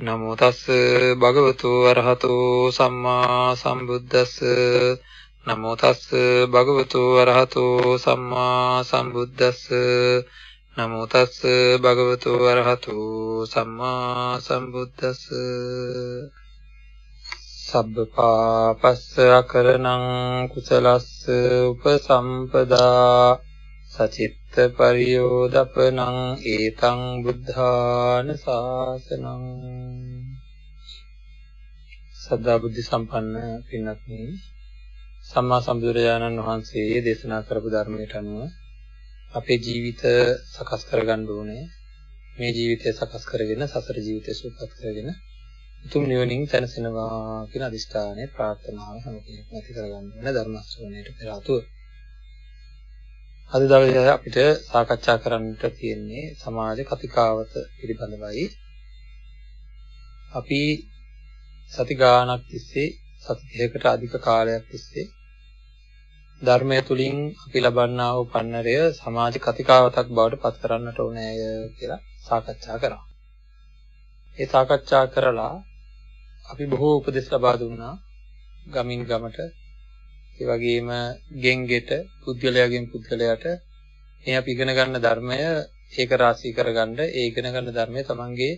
නමෝ තස් භගවතු අරහතෝ සම්මා සම්බුද්දස්ස. නමෝ තස් භගවතු අරහතෝ සම්මා සම්බුද්දස්ස. නමෝ තස් භගවතු අරහතෝ සම්මා සම්බුද්දස්ස. සබ්බ පාපස්ස අකරණං කුසලස්ස උපසම්පදා. සචිත්ත පරියෝදපනං ඒතං බුද්ධාන ශාසනං සදා බුද්ධ සම්පන්න පින්වත්නි සම්මා සම්බුදුරජාණන් වහන්සේ දේශනා කරපු ධර්මයට අනුව අපේ ජීවිත සකස් කරගන්න ඕනේ. මේ ජීවිතය සකස් කරගෙන සසර ජීවිතය සුවපත් කරගෙන උතුම් නිවනින් සැනසෙනවා කියන අදිෂ්ඨානය ප්‍රාර්ථනාව හැම කෙනෙක්ම ඇති කරගන්න ඕනේ ධර්ම ශ්‍රවණයට පෙර ආතුව. අද දවසේ අපිට සාකච්ඡා කරන්නට තියෙන්නේ සමාජ කතිකාවත පිළිබඳවයි. අපි සති ගාණක් තිස්සේ සති 30කට අධික කාලයක් තිස්සේ ධර්මය තුලින් අපි ලබන්නා වූ පන්නරය සමාජ කතිකාවතක් බවට පත් කරන්නට ඕනෑය කියලා සාකච්ඡා කරා. ඒ සාකච්ඡා කරලා අපි බොහෝ උපදෙස් ලබා දුන්නා ගමින් ගමට ඒ වගේම ගෙන්ගෙට පුද්ගලයාගෙන් පුද්ගලයාට මේ අපි ඉගෙන ගන්න ධර්මය ඒක රාශී කරගන්න ඒ ඉගෙන ගන්න ධර්මය තමන්ගේ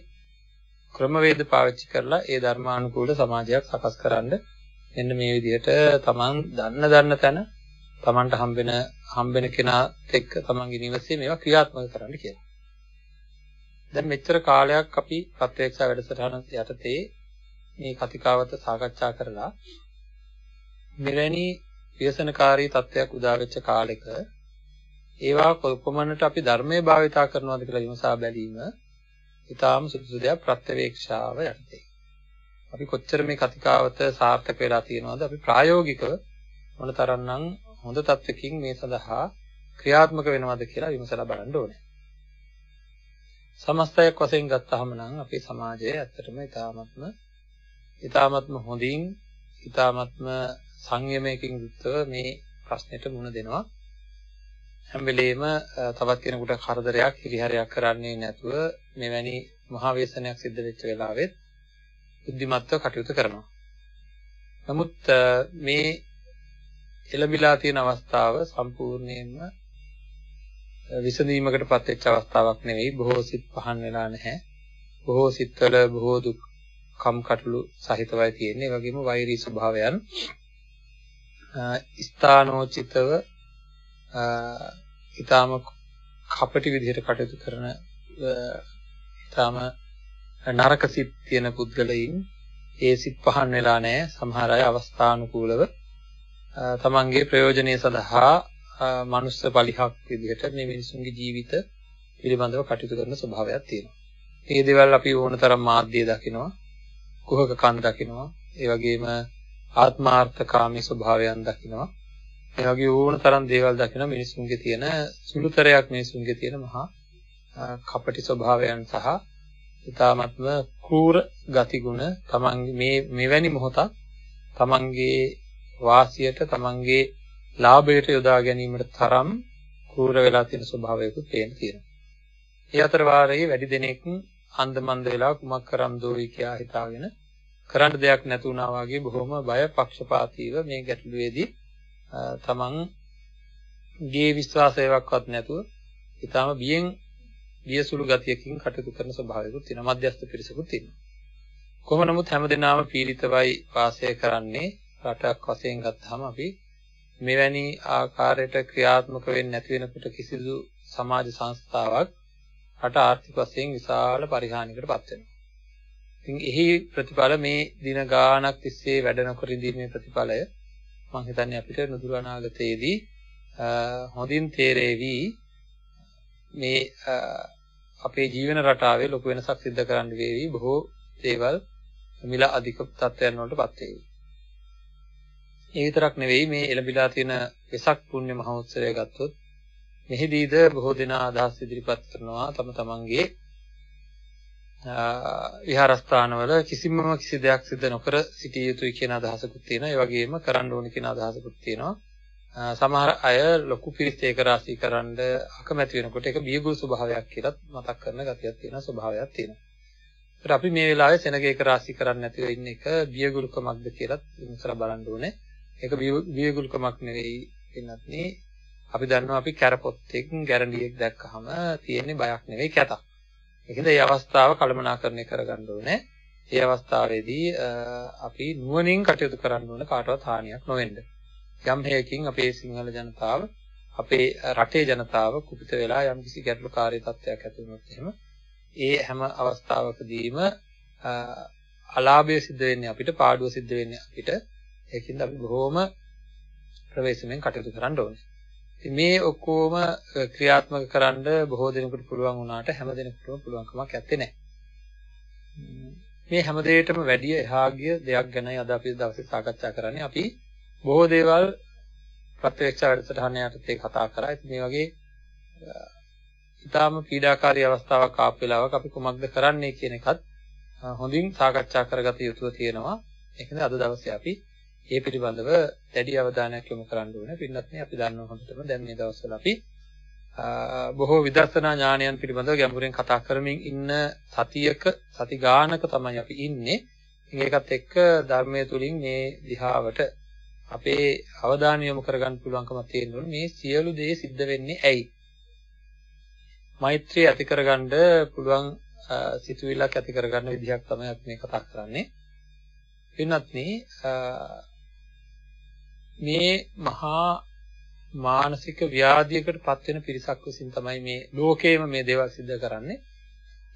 ක්‍රමවේද පාවිච්චි කරලා ඒ ධර්මානුකූල සමාජයක් සකස් කරන්න මෙන්න මේ විදිහට තමන් දන්න දන්න තැන තමන්ට හම්බෙන හම්බෙන කෙනාත් එක්ක තමන්ගේ නිවසේ මේවා ක්‍රියාත්මක කරන්න කියලා. දැන් මෙච්චර කාලයක් අපි ප්‍රත්‍යක්ෂ වැඩසටහන යටතේ මේ කතිකාවත සාකච්ඡා කරලා මෙවැනි ව්‍යසනකාරී තත්ත්වයක් උදා වෙච්ච කාලෙක ඒවා කොපමණට අපි ධර්මයේ භාවිතා කරනවද කියලා විමසා බැලීම ඊටාම සුදුසු දෙයක් ප්‍රත්‍යවේක්ෂාව යටතේ. අපි කොච්චර මේ කතිකාවත සාර්ථක වෙලා තියෙනවද අපි ප්‍රායෝගිකව මොනතරම්නම් හොඳ තත්වකින් මේ සඳහා ක්‍රියාත්මක වෙනවද කියලා විමසලා බලන්න ඕනේ. සමස්තයක් වශයෙන් ගත්තාම නම් අපේ සමාජය ඇත්තටම ඊටාත්ම ඊටාත්ම හොඳින් ඊටාත්ම සංයමයකින් යුක්තව මේ ප්‍රශ්නෙට මුහුණ දෙනවා. හැම වෙලෙම තවත් කෙනෙකුට කරදරයක් හිරිහැරයක් කරන්නේ නැතුව මෙවැනි මහා ව්‍යසනයක් සිද්ධ වෙච්ච වෙලාවෙත් බුද්ධිමත්ව කටයුතු කරනවා. නමුත් මේ එළඹිලා තියෙන අවස්ථාව සම්පූර්ණයෙන්ම විසඳීමකටපත් වෙච්ච අවස්ථාවක් නෙවෙයි. බොහෝ සිත් පහන් වෙලා නැහැ. බොහෝ සිත්වල බොහෝ දුක් කම් කටළු සහිතවයි තියෙන්නේ. ඒ වගේම වෛරී ස්වභාවයන් ස්ථානෝචිතව ඊටාම කපටි විදිහට කටයුතු කරන ඊටාම නරක සිත් තියෙන පුද්ගලයින් ඒ සිත් පහන් වෙලා නැහැ. සමහර අය අවස්ථානුකූලව. තමන්ගේ ප්‍රයෝජනීය සඳහා මනුස්ස පලිහක් විදිහට මේ මිනිසුන්ගේ ජීවිත පිළිබඳව කටයුතු කරන ස්වභාවයක් තියෙනවා. මේ දේවල් අපි ඕනතරම් මාධ්‍ය දකිනවා, කුහක කන් දකිනවා, ඒ වගේම ආත්මාර්ථකාමී ස්වභාවයන් දකිනවා. ඒ වගේ ඕන තරම් දේවල් දකින මිනිසුන්ගේ තියෙන සුළුතරයක් මිනිසුන්ගේ තියෙන මහා කපටි ස්වභාවයන් සහ ඊ타ත්ම කෲර ගතිගුණ තමන්ගේ මේ මෙවැනි මොහොතක් තමන්ගේ වාසියට තමන්ගේ ලාභයට යොදා ගැනීමට තරම් කෲර වෙලා තියෙන ස්වභාවයකුත් පේන්න තියෙනවා. ඒ අතර වාරයේ වැඩි දෙනෙක් අන්දමන්ද වෙලා කුමක් කරන්දෝයි කියා හිතාගෙන කරන්න දෙයක් නැති වුණා වගේ බොහොම බය පක්ෂපාතීව මේ ගැටලුවේදී තමන් ගේ විශ්වාසයක්වත් නැතුව ඊටාම බියෙන් බියසුළු ගතියකින් කටයුතු කරන ස්වභාවයකුත් තියෙනවා. මධ්‍යස්ථ පිරිසකුත් තියෙනවා. කොහොම නමුත් හැමදෙනාම පීඩිතවයි වාසය කරන්නේ රටක් වශයෙන් ගත්තාම අපි මෙවැනි ආකාරයට ක්‍රියාත්මක වෙන්නේ නැති වෙනකොට කිසිදු සමාජ සංස්ථාවක් රට ආර්ථික වශයෙන් විශාල පරිහානියකටපත් වෙනවා. ඉතින් එහි ප්‍රතිඵල මේ දින ගාණක් තිස්සේ වැඩ නොකර ඉඳීමේ ප්‍රතිඵලය මම හිතන්නේ අපිට නුදුර අනාගතයේදී හොඳින් තේරෙවි. මේ අපේ ජීවන රටාවේ ලොකු වෙනසක් සිද්ධ කරන්න වේවි. බොහෝ දේවල් මිල අධික තත්ත්වයන් වලටපත් වෙයි. ඒ විතරක් නෙවෙයි මේ එළඹිලා තියෙන වෙසක් පුණ්‍ය මහෝත්සවය ගත්තොත් මෙහිදීද බොහෝ දෙනා අදහස් ඉදිරිපත් කරනවා. තම තමන්ගේ විහාරස්ථානවල කිසිම කිසි දෙයක් සිදු නොකර සිටිය යුතුයි කියන අදහසකුත් තියෙනවා. ඒ වගේම කරන්න ඕන කියන අදහසකුත් තියෙනවා. සමහර අය ලොකු පිරිස් ඒක රාශී කරන්න අකමැති වෙනකොට ඒක බියගුල් ස්වභාවයක් කියලා මතක් කරන ගතියක් තියෙන ස්වභාවයක් තියෙනවා. ඒත් අපි මේ වෙලාවේ සෙනග ඒක රාශී කරන්න නැතිව ඉන්න එක බියගුල්කමක්ද කියලා විමසලා බලන්න ඕනේ. ඒක බියගුල්කමක් නෙවෙයි වෙනත් නේ. අපි දන්නවා අපි කැරපොත්තෙක් ගැරන්ඩියෙක් දැක්කහම තියෙන්නේ බයක් නෙවෙයි කැතක්. ඒකද මේ අවස්ථාව කළමනාකරණය කරගන්න ඕනේ. මේ අවස්ථාවේදී අපි නුවණින් කටයුතු කරන්න ඕන කාටවත් හානියක් නොවෙන්න. යම් හේකින් අපේ සිංහල ජනතාව අපේ රටේ ජනතාව කුපිත වෙලා යම් කිසි ගැටලුකාරී තත්ත්වයක් ඇති වුණොත් එහෙම ඒ හැම අවස්ථාවකදීම අලාභය සිද්ධ වෙන්නේ අපිට පාඩුව සිද්ධ වෙන්නේ අපිට ඒකින්ද අපි බොහොම ප්‍රවේශමෙන් කටයුතු කරන්න ඕනේ. ඉතින් මේ ඔක්කොම ක්‍රියාත්මක කරන්න බොහෝ දෙනෙකුට පුළුවන් වුණාට හැම දෙනෙකුටම පුළුවන්කමක් ඇත්තේ නැහැ. මේ හැම දෙයකටම වැඩි එහා ගිය දෙයක් ගැනයි අද අපි දවසේ සාකච්ඡා කරන්නේ. අපි බොහෝ දේවල් ප්‍රත්‍යක්ෂ වැඩසටහන යටතේ කතා කරා. ඉතින් මේ වගේ ඊටාම පීඩාකාරී අවස්ථාවක් ආපු වෙලාවක අපි කුමක්ද කරන්නේ කියන එකත් හොඳින් සාකච්ඡා කරගත යුතුව තියෙනවා. ඒකද අද දවසේ අපි ඒ පිළිබඳව දැඩි අවධානයක් යොමු කරන්න ඕනේ. පින්නත් නේ අපි දන්නවා හොඳටම දැන් මේ දවස්වල අපි බොහෝ විදර්ශනා ඥානයන් පිළිබඳව ගැඹුරින් කතා කරමින් ඉන්න සතියක සති ගානක තමයි අපි ඉන්නේ. ඒකත් එක්ක ධර්මයේ තුලින් මේ දිහාවට අපේ අවධානය යොමු කරගන්න පුළුවන්කමක් තියෙනවා මේ සියලු දේ සිද්ධ වෙන්නේ ඇයි? මෛත්‍රිය ඇති කරගන්න පුළුවන් සිතුවිල්ලක් ඇති කරගන්න විදිහක් තමයි අපි මේ කතා කරන්නේ. වෙනත් මේ මහා මානසික ව්‍යාධියකට පත් වෙන පිරිසක් විසින් තමයි මේ ලෝකේම මේ දේවල් සිද්ධ කරන්නේ.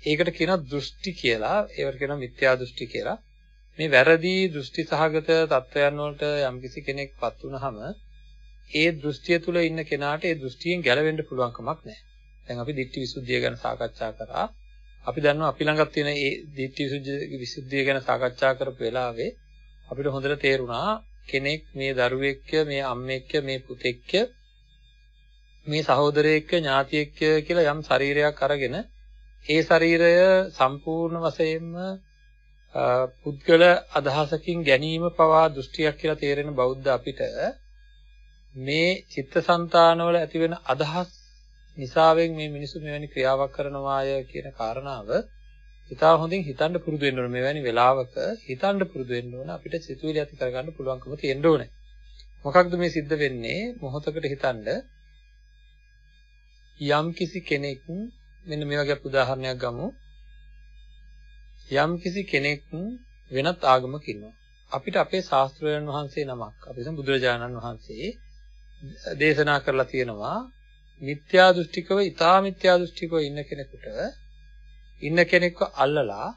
ඒකට කියනවා දෘෂ්ටි කියලා. ඒවට කියනවා මිත්‍යා දෘෂ්ටි කියලා. මේ වැරදි දෘෂ්ටි සහගත තත්වයන් වලට යම්කිසි කෙනෙක්පත් වුනහම ඒ දෘෂ්ටිය තුල ඉන්න කෙනාට ඒ දෘෂ්ටියෙන් ගැලවෙන්න පුළුවන් කමක් නැහැ. දැන් අපි ditthi visuddhiya ගැන සාකච්ඡා කරා. අපි දන්නවා අපි ළඟත් තියෙන ඒ ditthi visuddhiya ගැන සාකච්ඡා කරපු වෙලාවේ අපිට හොඳට තේරුණා කෙනෙක් මේ දරුවෙක්ක මේ අම්මෙක්ක මේ පුතෙක්ක මේ සහෝදරයෙක්ක ඥාතියෙක්ක කියලා යම් ශරීරයක් අරගෙන ඒ ශරීරය සම්පූර්ණ වශයෙන්ම පුද්ගල අදහසකින් ගැනීම පවා දෘෂ්ටියක් කියලා තේරෙන බෞද්ධ අපිට මේ චිත්තසංතානවල ඇතිවෙන අදහස් නිසාවෙන් මේ මිනිස්සු මෙවැනි ක්‍රියාවක් කරනවාය කියන කාරණාව ඉතාල හොඳින් හිතන්න පුරුදු වෙන්න ඕනේ. මෙවැනි වෙලාවක හිතන්න පුරුදු වෙන්න ඕනේ අපිට සිතුවිලි ඇති කරගන්න පුළුවන්කම තියෙන්න ඕනේ. මොකක්ද මේ සිද්ධ වෙන්නේ? මොහොතකට හිතන්න යම් කිසි කෙනෙක් මෙන්න මේ වගේ උදාහරණයක් ගමු. යම් කිසි කෙනෙක් වෙනත් ආගමක ඉන්නවා. අපිට අපේ ශාස්ත්‍රඥයන් වහන්සේ නමක් අපිට බුදුරජාණන් වහන්සේ දේශනා කරලා තියෙනවා මිත්‍යා දෘෂ්ටිකව ඊටා මිත්‍යා දෘෂ්ටිකව ඉන්න කෙනෙකුට ඉන්න කෙනෙක්ව අල්ලලා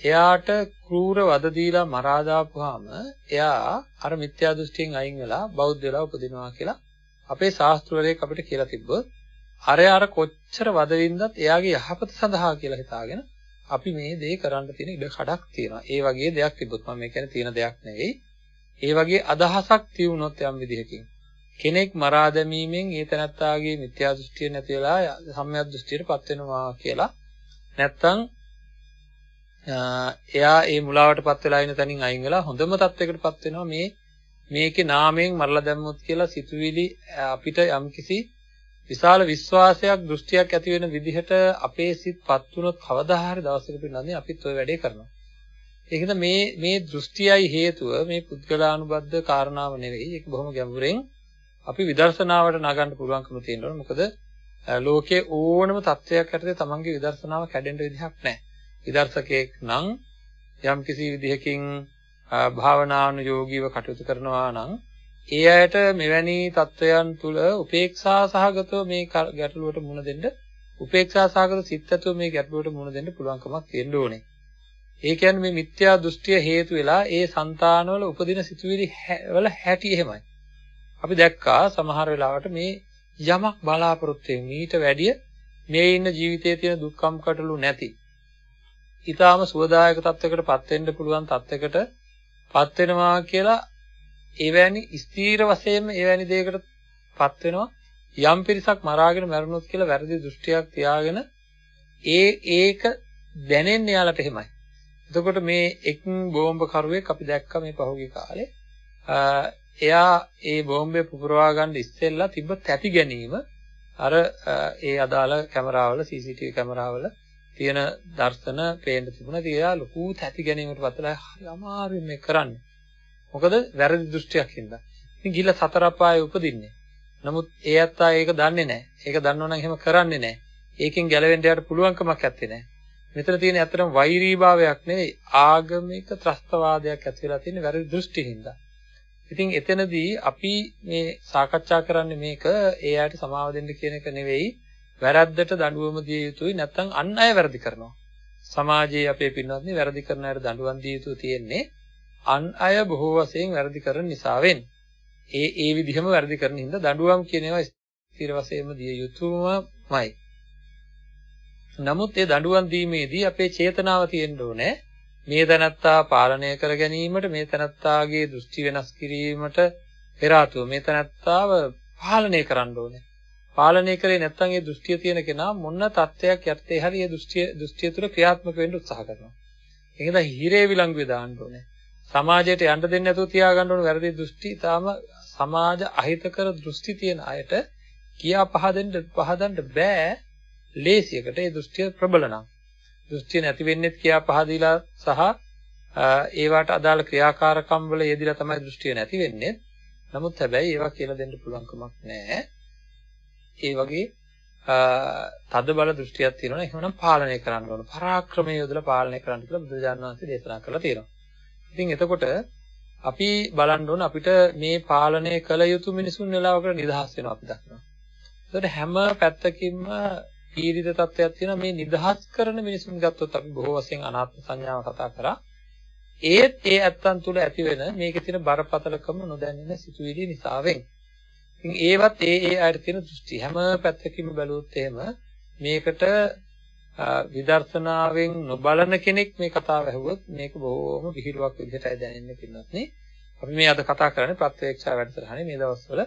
එයාට කෲර වද දීලා මරා දාපුවාම එයා අර මිත්‍යා දෘෂ්ටියෙන් අයින් වෙලා බෞද්ධ වෙලා උපදිනවා කියලා අපේ ශාස්ත්‍රවලයක් අපිට කියලා තිබ්බොත් අරය අර කොච්චර වද වින්දත් එයාගේ යහපත සඳහා කියලා හිතාගෙන අපි මේ දේ කරන්න තියෙන ඉඩ කඩක් තියෙනවා. ඒ වගේ දෙයක් තිබ්බොත් මම මේ කියන්නේ තියෙන දෙයක් නෙවෙයි. ඒ වගේ අදහසක් තියුණොත් යම් විදිහකින් කෙනෙක් මරා දැමීමෙන් ඒ තනත්තාගේ මිත්‍යා දෘෂ්ටිය නැති වෙලා සම්‍යක් දෘෂ්ටියටපත් වෙනවා කියලා නැත්තම් එයා ඒ මුලාවටපත් වෙලා ඉන්න තැනින් අයින් වෙලා හොඳම තත්යකටපත් වෙනවා මේ මේකේ නාමයෙන් මරලා දැම්මොත් කියලා සිතුවිලි අපිට යම්කිසි විශාල විශ්වාසයක් දෘෂ්ටියක් ඇති වෙන විදිහට අපේ සිත්පත් වුණොත් කවදා හරි දවසක පින්නන්නේ අපිත් ওই වැඩේ කරනවා. ඒකද මේ මේ දෘෂ්ටියයි හේතුව මේ පුද්ගලානුබද්ධ කාරණාව නෙවෙයි. ඒක බොහොම ගැඹුරෙන් අපි විදර්ශනාවට නගන්න පුළුවන්කම තියෙනවා. මොකද ලෝකයේ ඕනම தත්වයක් යටතේ තමන්ගේ විදර්ශනාව කැඩෙන්න විදිහක් නැහැ. විදර්ශකෙක් නම් යම් කිසි විදිහකින් භාවනානුයෝගීව කටයුතු කරනවා නම් ඒ අයට මෙවැනි தත්වයන් තුල උපේක්ෂා සහගතව මේ ගැටලුවට මුහුණ දෙන්න උපේක්ෂා සහගත සිත්ත්වය මේ ගැටලුවට මුහුණ දෙන්න පුළුවන්කමක් තියෙන්න ඕනේ. ඒ කියන්නේ මේ මිත්‍යා දෘෂ්ටිය හේතු වෙලා ඒ సంతානවල උපදින සිතුවිලි වල හැටි එහෙමයි. අපි දැක්කා සමහර වෙලාවට මේ යමක් බලාපොරොත්තු වෙන ඊට වැඩිය මේ ඉන්න ජීවිතයේ තියෙන දුක්ඛම් කටළු නැති ඊටාම සුවදායක තත්වයකටපත් වෙන්න පුළුවන් තත්වයකටපත් වෙනවා කියලා එවැනි ස්ථීර වශයෙන්ම එවැනි දෙයකටපත් වෙනවා යම් පිරිසක් මරාගෙන මැරුණොත් කියලා වැරදි දෘෂ්ටියක් තියාගෙන ඒ ඒක දැනෙන්නේ යාලට එහෙමයි. එතකොට මේ එක් බෝම්බ කරුවෙක් අපි දැක්කා මේ පහුගිය කාලේ. එයා ඒ බෝම්බය පුපුරවා ගන්න ඉස්සෙල්ලා තිබ්බ තැති ගැනීම අර ඒ අදාළ කැමරාවල CCTV කැමරාවල තියෙන දර්ශන පේන්න තිබුණා. ඉතින් එයා ලොකු තැති ගැනීමකට පත්ලා හරි අමාරුවෙන් මේ කරන්නේ. මොකද වැරදි දෘෂ්ටියක් හින්දා. ඉතින් ගිහිල්ලා සතර අපායේ උපදින්නේ. නමුත් ඒ අත්තා ඒක දන්නේ නැහැ. ඒක දන්නවනම් එහෙම කරන්නේ නැහැ. ඒකෙන් ගැලවෙන්න යාට පුළුවන්කමක් නැත්තේ නෑ. මෙතන තියෙන ඇත්තටම වෛරීභාවයක් නෙවෙයි ආගමික ත්‍රස්තවාදයක් ඇති වෙලා තියෙන වැරදි දෘෂ්ටි හින්දා. ඉතින් එතනදී අපි මේ සාකච්ඡා කරන්නේ මේක ඒ අයට සමාව දෙන්න කියන එක නෙවෙයි වැරද්දට දඬුවම දිය යුතුයි නැත්නම් අන් අය වැරදි කරනවා. සමාජයේ අපේ පින්වත්නි වැරදි කරන අයට දඬුවම් දිය යුතු තියෙන්නේ අන් අය බොහෝ වශයෙන් වැරදි කරන නිසාවෙන්. ඒ ඒ විදිහම වැරදි කරන හින්දා දඬුවම් කියන ඒවා ස්ථිර වශයෙන්ම දිය යුතුමයි. නමුත් ඒ දඬුවම් දීමේදී අපේ චේතනාව තියෙන්න ඕනේ මේ තනත්තා පාලනය කර ගැනීමට මේ තනත්තාගේ දෘෂ්ටි වෙනස් කිරීමට පෙර මේ තනත්තාව පාලනය කරන්න ඕනේ. පාලනය කරේ නැත්නම් ඒ දෘෂ්ටිය තියෙන කෙනා මොන තත්ත්වයක් යටතේ හරි ඒ දෘෂ්ටිය දෘෂ්ටිය තුළ ක්‍රියාත්මක වෙන්න උත්සාහ කරනවා. ඒකද හිරේ විලංගුවේ දාන්න ඕනේ. සමාජයට යන්න දෙන්නේ නැතුව තියාගන්න ඕන වැරදි දෘෂ්ටි තාම සමාජ අහිතකර දෘෂ්ටි තියෙන අයට කියා පහදෙන්න පහදන්න බෑ ලේසියකට ඒ දෘෂ්ටිය ප්‍රබල නම්. දෘෂ්ටිය නැති වෙන්නේ කියා පහදීලා සහ ඒවට අදාළ ක්‍රියාකාරකම් වල යෙදিলা තමයි දෘෂ්ටිය නැති වෙන්නේ. නමුත් හැබැයි ඒවා කියලා දෙන්න පුළුවන් කමක් නැහැ. ඒ වගේ තද බල දෘෂ්ටියක් තියෙනවා එහෙනම් පාලනය කරන්න ඕන. පරාක්‍රමයේ යොදලා පාලනය කරන්න කියලා බුදුරජාණන් වහන්සේ දේශනා කරලා තියෙනවා. ඉතින් එතකොට අපි බලන්න ඕන අපිට මේ පාලනය කළ යුතු මිනිසුන් වෙලාවකට නිදහස් වෙනවා අපි දකිනවා. ඒකට හැම පැත්තකින්ම පීඩිත තත්ත්වයක් තියෙනවා මේ නිදහස් කරන මිනිසුන් ගත්තොත් අපි බොහෝ වශයෙන් අනාත්ම සංඥාව කතා කරා. ඒත් ඒ ඇත්තන් තුල ඇති වෙන මේකේ තියෙන බරපතලකම නොදැනෙන සිතුවිලි නිසාවෙන්. ඉතින් ඒවත් ඒ ඒ අයට තියෙන දෘෂ්ටි හැම පැත්තකින්ම බැලුවොත් එහෙම මේකට විදර්ශනාවෙන් නොබලන කෙනෙක් මේ කතාව ඇහුවොත් මේක බොහොම විහිළුවක් විදිහටයි දැනෙන්නේ පින්නත් නේ. අපි මේ අද කතා කරන්නේ ප්‍රත්‍යක්ෂා වැඩසටහනේ මේ දවස්වල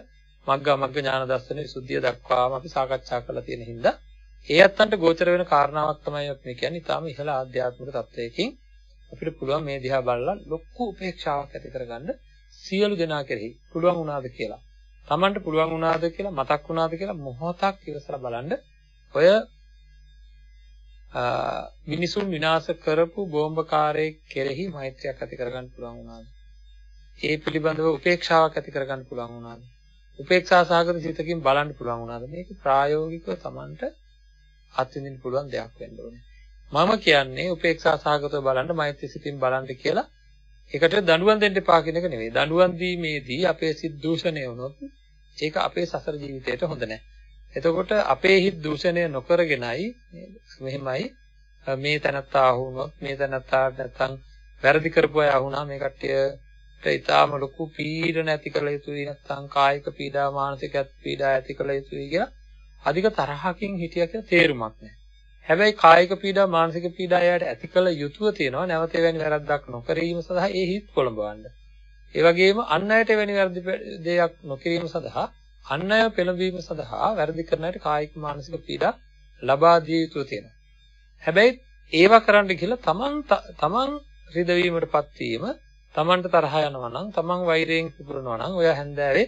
මග්ගා මග්ග ඥාන දර්ශන විසුද්ධිය දක්වාම අපි සාකච්ඡා කරලා තියෙන හින්දා ඒ අත්තන්ට ගෝචර වෙන කාරණාවක් තමයි අපි මේ කියන්නේ. ඊටාම ඉහළ ආධ්‍යාත්මික තත්වයකින් අපිට පුළුවන් මේ දිහා බලලා ලොකු උපේක්ෂාවක් ඇති කරගන්න සියලු දෙනා කෙරෙහි පුළුවන් වුණාද කියලා. Tamanට පුළුවන් වුණාද කියලා මතක් වුණාද කියලා මොහොතක් ඉවසලා බලන්න. ඔය මිනිසුන් විනාශ කරපු බෝම්බකාරයෙක් කෙරෙහි මෛත්‍රියක් ඇති කරගන්න පුළුවන් වුණාද? ඒ පිළිබඳව උපේක්ෂාවක් ඇති කරගන්න පුළුවන් වුණාද? උපේක්ෂා සාගත සිතකින් බලන්න පුළුවන් වුණාද? මේක ප්‍රායෝගිකව Tamanට අත්විඳින්න පුළුවන් දෙයක් වෙන්න ඕනේ. මම කියන්නේ උපේක්ෂා සහගතව බලන්න මෛත්‍රී සිතින් බලන්න කියලා ඒකට දඬුවම් දෙන්න එපා කියන එක නෙවෙයි. දඬුවම් දීමේදී අපේ සිත් දූෂණය වුණොත් ඒක අපේ සසර ජීවිතයට හොඳ නැහැ. එතකොට අපේ හිත් දූෂණය නොකරගෙනයි මෙහෙමයි මේ තැනත්තා වුණොත් මේ තැනත්තාට නැත්තම් වැරදි කරපු අය වුණා මේ කට්ටියට ඊටාම ලොකු පීඩන ඇති කළ යුතුයි නැත්තම් කායික පීඩා මානසික පීඩා ඇති කළ යුතුයි කියලා අධික තරහකින් හිටියා කියලා තේරුමක් නැහැ. හැබැයි කායික පීඩා මානසික පීඩා එයාට ඇති කළ යුතුව තියෙනවා නැවත එවැනි වැරද්දක් නොකිරීම සඳහා ඒ හිත් කොළඹවන්න. ඒ වගේම අන් අයට එවැනි වැරදි දෙයක් නොකිරීම සඳහා අන් අය පෙළඹවීම සඳහා වැරදි කරන අයට කායික මානසික පීඩා ලබා දිය යුතුව තියෙනවා. හැබැයි ඒවා කරන්න කියලා තමන් තමන් රිදවීමටපත් වීම තමන්ට තරහ යනවා නම් තමන් වෛරයෙන් පුපුරනවා නම් ඔය හැන්දෑවේ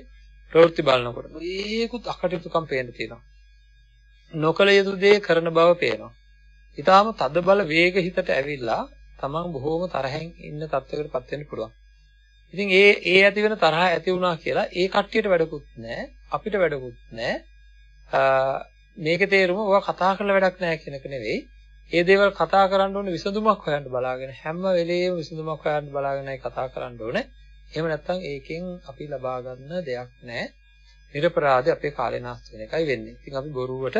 ප්‍රවෘත්ති බලනකොට මේකුත් අකටයුතුකම් පේන්න තියෙනවා. නොකල යුතු දේ කරන බව පේනවා. ඊටාම තද බල වේග හිතට ඇවිල්ලා තමන් බොහෝම තරහෙන් ඉන්න තත්යකටපත් වෙන්න පුළුවන්. ඉතින් ඒ ඒ ඇති වෙන තරහ ඇති වුණා කියලා ඒ කට්ටියට වැඩකුත් නැහැ අපිට වැඩකුත් නැහැ. මේකේ තේරුම ඔයා කතා කරලා වැඩක් නැහැ කියන එක නෙවෙයි. ඒ දේවල් කතා කරන්න ඕනේ විසඳුමක් හොයන්න බලාගෙන හැම වෙලේම විසඳුමක් හොයන්න බලාගෙනයි කතා කරන්න ඕනේ. එහෙම නැත්නම් ඒකෙන් අපි ලබා ගන්න දෙයක් නැහැ. නිර්පරාදේ අපේ කාලේ නාස්ති වෙන එකයි වෙන්නේ. ඉතින් අපි බොරුවට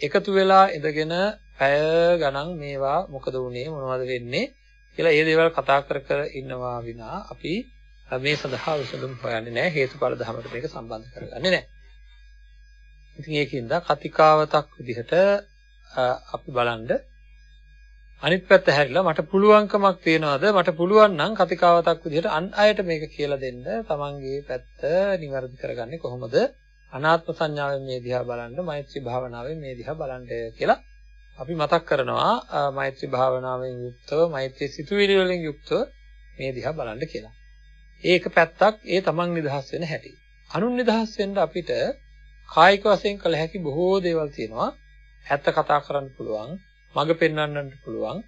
එකතු වෙලා ඉඳගෙන පැය ගණන් මේවා මොකද වුනේ මොනවද වෙන්නේ කියලා ඒ දේවල් කතා කර කර ඉන්නවා විනා අපි මේ සඳහා විසඳුම් හොයන්නේ නැහැ. හේතුඵල ධමයට මේක සම්බන්ධ කරගන්නේ නැහැ. ඉතින් ඒකින්ද කතිකාවතක් විදිහට අපි බලන්න. අනිත් පැත්ත හැරිලා මට පුළුවන්කමක් තියනවාද? මට පුළුවන් නම් කතිකාවතක් විදිහට අන් අයට මේක කියලා දෙන්න. තමන්ගේ පැත්ත નિවර්දි කරගන්නේ කොහොමද? අනාත්ම සංඥාවෙන් මේ දිහා බලන්න මෛත්‍රී භාවනාවෙන් මේ දිහා බලන්න කියලා අපි මතක් කරනවා මෛත්‍රී භාවනාවෙන් යුක්තව මෛත්‍රී සිතුවිලි වලින් යුක්තව මේ දිහා බලන්න කියලා. ඒක පැත්තක් ඒ තමන් නිදහස් වෙන හැටි. අනුන් නිදහස් වෙන්න අපිට කායික වශයෙන් කළ හැකි බොහෝ දේවල් තියෙනවා. ඇත්ත කතා කරන්න පුළුවන්, මඟ පෙන්වන්නත් පුළුවන්.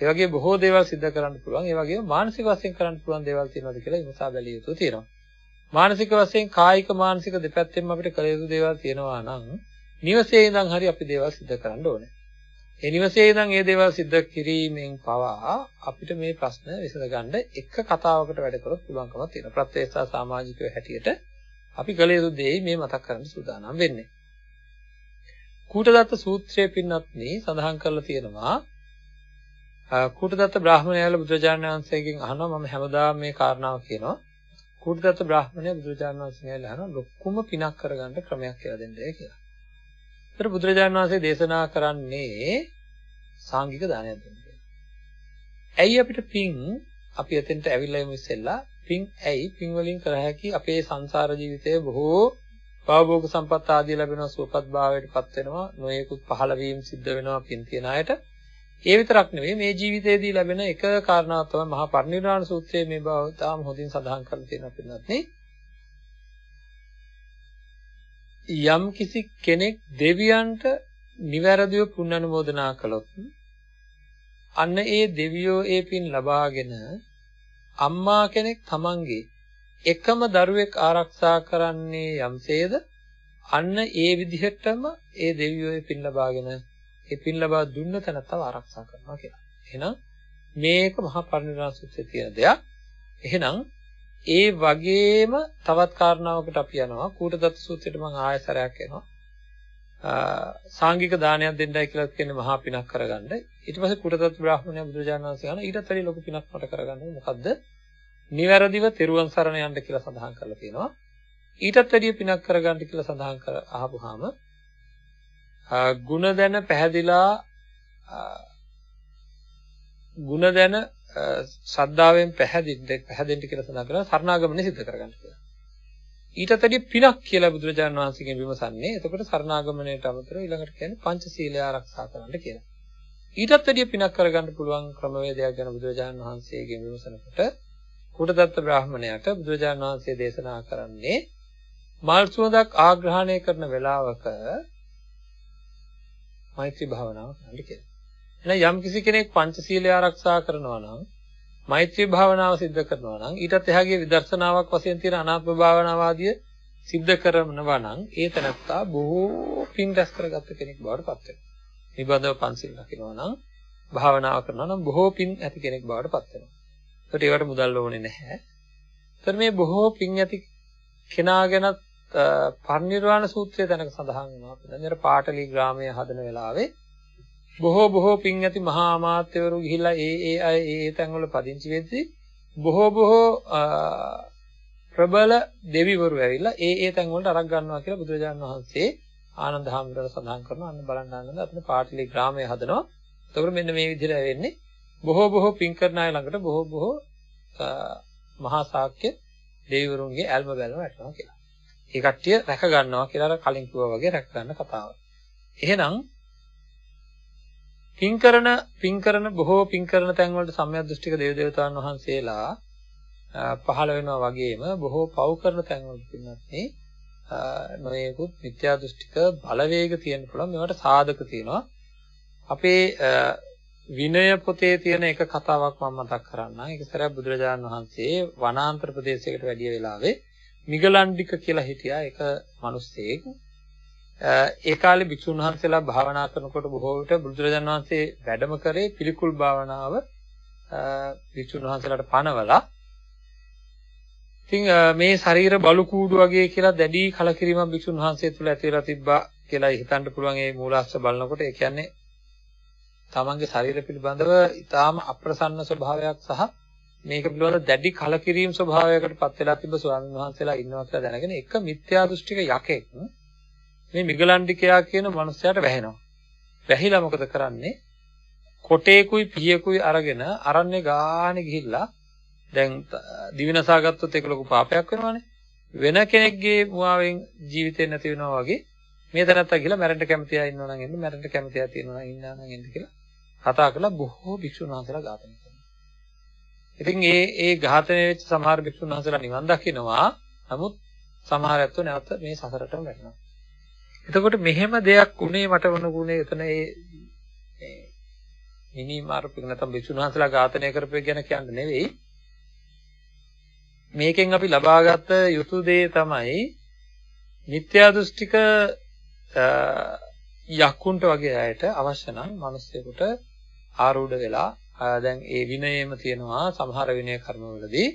ඒ වගේ බොහෝ දේවල් සිද්ධ කරන්න පුළුවන්. ඒ වගේම මානසික වශයෙන් කරන්න පුළුවන් දේවල් තියෙනවාද කියලා විමසා බැලිය යුතු තියෙනවා. මානසික වශයෙන් කායික මානසික දෙපැත්තෙන්ම අපිට කළ යුතු දේවල් තියෙනවා නම් නිවසේ ඉඳන් හරි අපි දේවල් සිද්ධ කරන්න ඕනේ. ඒ නිවසේ ඉඳන් මේ දේවල් සිද්ධ කිරීමෙන් පවා අපිට මේ ප්‍රශ්න විසඳගන්න එක කතාවකට වැඩ කරොත් පුළුවන්කමක් තියෙනවා. ප්‍රත්‍යක්ෂ සමාජිකව හැටියට අපි කළ යුතු දේ මේ මතක් කරන්න සූදානම් වෙන්නේ. කූටදත්ත සූත්‍රයේ පින්නත්නි සඳහන් කරලා තියෙනවා කූටදත්ත බ්‍රාහ්මණයල බුදුරජාණන් වහන්සේගෙන් අහනවා මම හැමදාම මේ කාරණාව කියනවා. කූටදත්ත බ්‍රාහ්මණය බුදුරජාණන් වහන්සේගෙන් අහනවා ලොකුම පිනක් කරගන්න ක්‍රමයක් කියලා දෙන්නයි කියලා. ඒතර බුදුරජාණන් වහන්සේ දේශනා කරන්නේ සාංගික දානයක් දෙන්න කියලා. ඇයි අපිට පින් අපි එතෙන්ට ඇවිල්ලා යමු ඉස්සෙල්ලා පින් ඇයි පින් වලින් කර හැකි අපේ සංසාර ජීවිතයේ බොහෝ භවභෝග සම්පත් ආදී ලැබෙනවා සුවපත් භාවයට පත් වෙනවා නොයෙකුත් පහළ වීම සිද්ධ වෙනවා පින් තියන අයට ඒ විතරක් නෙවෙයි මේ ජීවිතයේදී ලැබෙන එක කාරණාවක් තමයි මහා පරිනිර්වාණ සූත්‍රයේ මේ බව තාම හොඳින් සඳහන් කරලා තියෙනවා පින්නත් නේ යම් කිසි කෙනෙක් දෙවියන්ට නිවැරදිව පුණ්‍යානුමෝදනා කළොත් අන්න ඒ දෙවියෝ ඒ පින් ලබාගෙන අම්මා කෙනෙක් තමන්ගේ එකම දරුවෙක් ආරක්ෂා කරන්නේ යම්සේද? අන්න ඒ විදිහටම ඒ දෙවියෝ පින් ලබාගෙන ඒ පින් ලබා දුන්න තැනත්තව ආරක්ෂා කරනවා කියලා. එහෙනම් මේක මහා පරිනිර්වාණ සූත්‍රයේ තියෙන දෙයක්. එහෙනම් ඒ වගේම තවත් කාරණාවකට අපි යනවා කූටදත්ත සූත්‍රයට මම ආයසරයක් එනවා. සාංගික දානයක් දෙන්නයි කියලා කියන්නේ මහා පිනක් කරගන්න. ඊට පස්සේ කුටතත් බ්‍රාහ්මණය බුදුරජාණන් වහන්සේ අහන ඊටත් වැඩි ලොකු පිනක් මට කරගන්න මොකද්ද? නිවැරදිව තෙරුවන් සරණ යන්න කියලා සඳහන් කරලා තියෙනවා. ඊටත් වැඩි පිනක් කරගන්න කියලා සඳහන් කර අහපුවාම ගුණ දැන පැහැදිලා ගුණ දැන ශ්‍රද්ධාවෙන් පැහැදින්න පැහැදෙන්න කියලා සඳහන් කරලා සරණාගමනේ සිද්ධ කරගන්න කියලා. ඊටත් වැඩි පිනක් කියලා බුදුරජාණන් වහන්සේගෙන් විමසන්නේ. එතකොට සරණාගමණයට අමතරව ඊළඟට කියන්නේ පංචශීලය ආරක්ෂා කරන්න කියලා. ඊටත් වැඩි පිනක් කරගන්න පුළුවන් ක්‍රමවේදයක් ගැන බුදුරජාණන් වහන්සේගෙන් විමසනකොට කුටදත්ත බ්‍රාහමණයට බුදුරජාණන් වහන්සේ දේශනා කරන්නේ මල් සුවඳක් ආග්‍රහණය කරන වෙලාවක මෛත්‍රී භාවනාව කරන්න කියලා. එහෙනම් යම් කිසි කෙනෙක් පංචශීලය ආරක්ෂා කරනවා නම් මෛත්‍රී භාවනාව සිද්ධ කරනවා නම් ඊටත් එහාගේ විදර්ශනාවක් වශයෙන් තියෙන අනාත්ම භාවනාව ආදිය සිද්ධ කරනවා නම් ඒ තැනත්තා බොහෝ පින් රැස් කරගත්ත කෙනෙක් බවට පත් වෙනවා. නිබඳව පන්සිල් රකිනවා නම් භාවනාව කරනවා නම් බොහෝ පින් ඇති කෙනෙක් බවට පත් වෙනවා. ඒකට ඒවට මුදල් ඕනේ නැහැ. ඒතර මේ බොහෝ පින් ඇති කෙනා ගැන පරිනිර්වාණ සූත්‍රය දැනක සඳහන් වෙනවා. දැන් පාටලී ග්‍රාමයේ හදන වෙලාවේ බොහෝ බොහෝ පින් ඇති මහා අමාත්‍යවරු ගිහිල්ලා ඒ ඒ අය ඒ ඒ තැන්වල පදිංචි වෙද්දී බොහෝ බොහෝ ප්‍රබල දෙවිවරු ඇවිල්ලා ඒ ඒ තැන්වලට අරක් ගන්නවා කියලා බුදුරජාණන් වහන්සේ ආනන්ද හාමුදුරුවෝ සඳහන් කරනවා අන්න බලන්න ආනන්ද අතන පාටලි ග්‍රාමය හදනවා. එතකොට මෙන්න මේ විදිහට වෙන්නේ බොහෝ බොහෝ පින් කරන අය ළඟට බොහෝ බොහෝ මහා ශාක්‍ය දෙවිවරුන්ගේ ඇල්ම බැලම වැටෙනවා කියලා. ඒ කට්ටිය රැක ගන්නවා කියලා අර කලින් කිව්වා වගේ රැක ගන්න කතාව. එහෙනම් පින් කරන පින් කරන බොහෝ පින් කරන තැන් වලට සම්‍යක් දෘෂ්ටික දේව දේවතාවුන් වහන්සේලා පහළ වෙනවා වගේම බොහෝ පව් කරන තැන් වලට පින්නත් මේ නොයෙකුත් මිත්‍යා දෘෂ්ටික බලවේග තියෙන්න පුළුවන්. මේවට සාධක තියෙනවා. අපේ විනය පොතේ තියෙන එක කතාවක් මම මතක් කරන්නම්. ඒක සරයක් බුදුරජාණන් වහන්සේ වනාන්තර ප්‍රදේශයකට වැඩිය වෙලාවේ මිගලන්ඩික කියලා හිටියා එක මිනිස්සෙක්. ඒ කාලේ භික්ෂුන් වහන්සේලා භාවනා කරනකොට බොහෝ විට බුදුරජාණන් වහන්සේ වැඩම කරේ පිළිකුල් භාවනාව භික්ෂුන් වහන්සේලාට පනවලා. ඉතින් මේ ශරීර බලු කූඩු වගේ කියලා දැඩි කලකිරීමක් භික්ෂුන් වහන්සේ තුල ඇති වෙලා තිබ්බා කියලා හිතන්න පුළුවන් ඒ මූලාශ්‍ර බලනකොට. ඒ කියන්නේ තමන්ගේ ශරීර පිළිබඳව ඊටාම අප්‍රසන්න ස්වභාවයක් සහ මේක පිළිබඳව දැඩි කලකිරීම ස්වභාවයකට පත් වෙලා තිබ්බ ස්වාමීන් වහන්සේලා ඉන්නවා කියලා දැනගෙන එක මිත්‍යා දෘෂ්ටික යකෙක් මේ මිගලන්ඩිකයා කියන මනුස්සයාට වැහෙනවා. වැහිලා මොකද කරන්නේ? කොටේකුයි පිහියකුයි අරගෙන අරන්නේ ගානේ ගිහිල්ලා දැන් දිවිනසා ගත්තොත් ඒක ලොකු පාපයක් වෙනවනේ. වෙන කෙනෙක්ගේ මුවාවෙන් ජීවිතේ නැති වෙනවා වගේ මේ තැනත්තා ගිහලා මැරෙන්න කැමති අය ඉන්නවා නම් එන්න මැරෙන්න කැමති අය තියෙනවා නම් ඉන්නා නම් එන්න කියලා කතා කරලා බොහෝ භික්ෂුන් වහන්සේලා ඝාතනය කරනවා. ඉතින් ඒ ඒ ඝාතනය වෙච්ච සමහර භික්ෂුන් වහන්සේලා නිවන් දකින්නවා. නමුත් සමහර ඇත්තෝ නැවත මේ සසරටම වැටෙනවා. එතකොට මෙහෙම දෙයක් උනේ මට වුණුනේ එතන ඒ මේ මිනි මාරුපික නැත්නම් භික්ෂුන් වහන්සේලා ඝාතනය කරපු ගැන කියන්න නෙවෙයි. මේකෙන් අපි ලබාගත් යුතු දේ තමයි මිත්‍යා දෘෂ්ටික යක්කුන්ට වගේ අයට අවශ්‍ය නම් මිනිස්සෙකුට ආරූඪ වෙලා දැන් ඒ විනයෙම තියෙනවා සමහර විනය කර්මවලදී.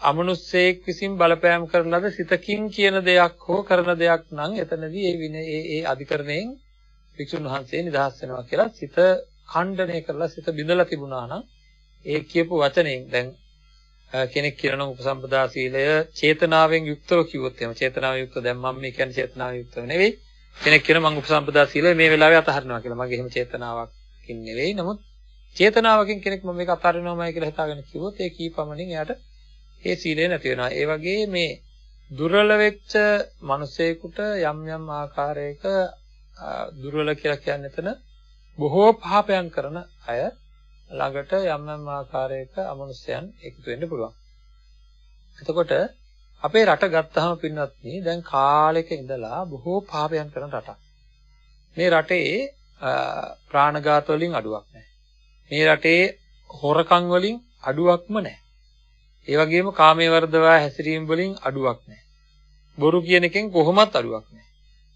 අමනුස්සයෙක් විසින් බලපෑම් කරන ලද සිතකින් කියන දෙයක් හෝ කරන දෙයක් නම් එතනදී ඒ විනය ඒ ඒ අධිකරණයෙන් වික්ෂුන් වහන්සේ නිදහස් වෙනවා කියලා සිත ඛණ්ඩණය කරලා සිත බිඳලා තිබුණා නම් ඒ කියපු වචනයෙන් දැන් කෙනෙක් කියනවා උපසම්පදා සීලය චේතනාවෙන් යුක්තව කිව්වොත් එහෙම චේතනාවෙන් යුක්තව දැන් මම මේ කියන්නේ චේතනාවෙන් යුක්තව නෙවෙයි. කෙනෙක් කියනවා මම උපසම්පදා සීලය මේ වෙලාවේ අතහරිනවා කියලා. මගේ එහෙම චේතනාවක්කින් නෙවෙයි. නමුත් චේතනාවකින් කෙනෙක් මම මේක අතහරිනවාමයි කියලා හිතාගෙන කිව්වොත් ඒ කීපමණින් එයාට ඒ සීලය නැති වෙනවා ඒ වගේ මේ දුර්වල වෙච්ච මිනිසෙකුට යම් යම් ආකාරයක දුර්වල කියලා කියන්නේ එතන බොහෝ පාපයන් කරන අය ළඟට යම් යම් ආකාරයක අමනුෂ්‍යයන් එකතු වෙන්න පුළුවන්. එතකොට අපේ රට ගත්තාම පින්වත්නි දැන් කාලෙක ඉඳලා බොහෝ පාපයන් කරන රටක්. මේ රටේ ප්‍රාණඝාත වලින් අඩුවක් නැහැ. මේ රටේ හොරකම් වලින් අඩුවක්ම නැහැ. ඒ වගේම කාමයේ වර්ධවා හැසිරීම වලින් අඩුවක් නැහැ. බොරු කියන එකෙන් කොහොමත් අඩුවක් නැහැ.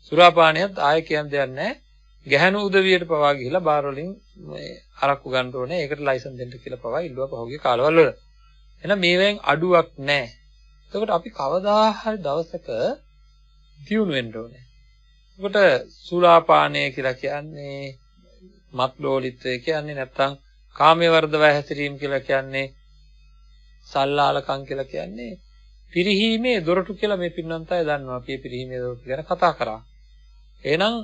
සුරාපානයත් ආයෙ කියන්න දෙයක් නැහැ. ගැහණු උදවියට පවා ගිහිලා බාර් වලින් මේ අරක්කු ගන්න ඕනේ. ඒකට ලයිසන් දෙන්න කියලා පවා ඉල්ලුවා පහුගිය කාලවල වල. එහෙනම් මේවෙන් අඩුවක් නැහැ. එතකොට අපි කවදා හරි දවසක දියුණු වෙන්න ඕනේ. එතකොට සුලාපානය කියලා කියන්නේ මත්ලෝලිත්වය කියන්නේ නැත්තම් කාමයේ වර්ධව හැසිරීම කියලා කියන්නේ සල්ලාලකම් කියලා කියන්නේ පිරිහීමේ දොරටු කියලා මේ පින්නන්ත අය දන්නවා. අපි පිරිහීමේ දොරටු ගැන කතා කරා. එහෙනම්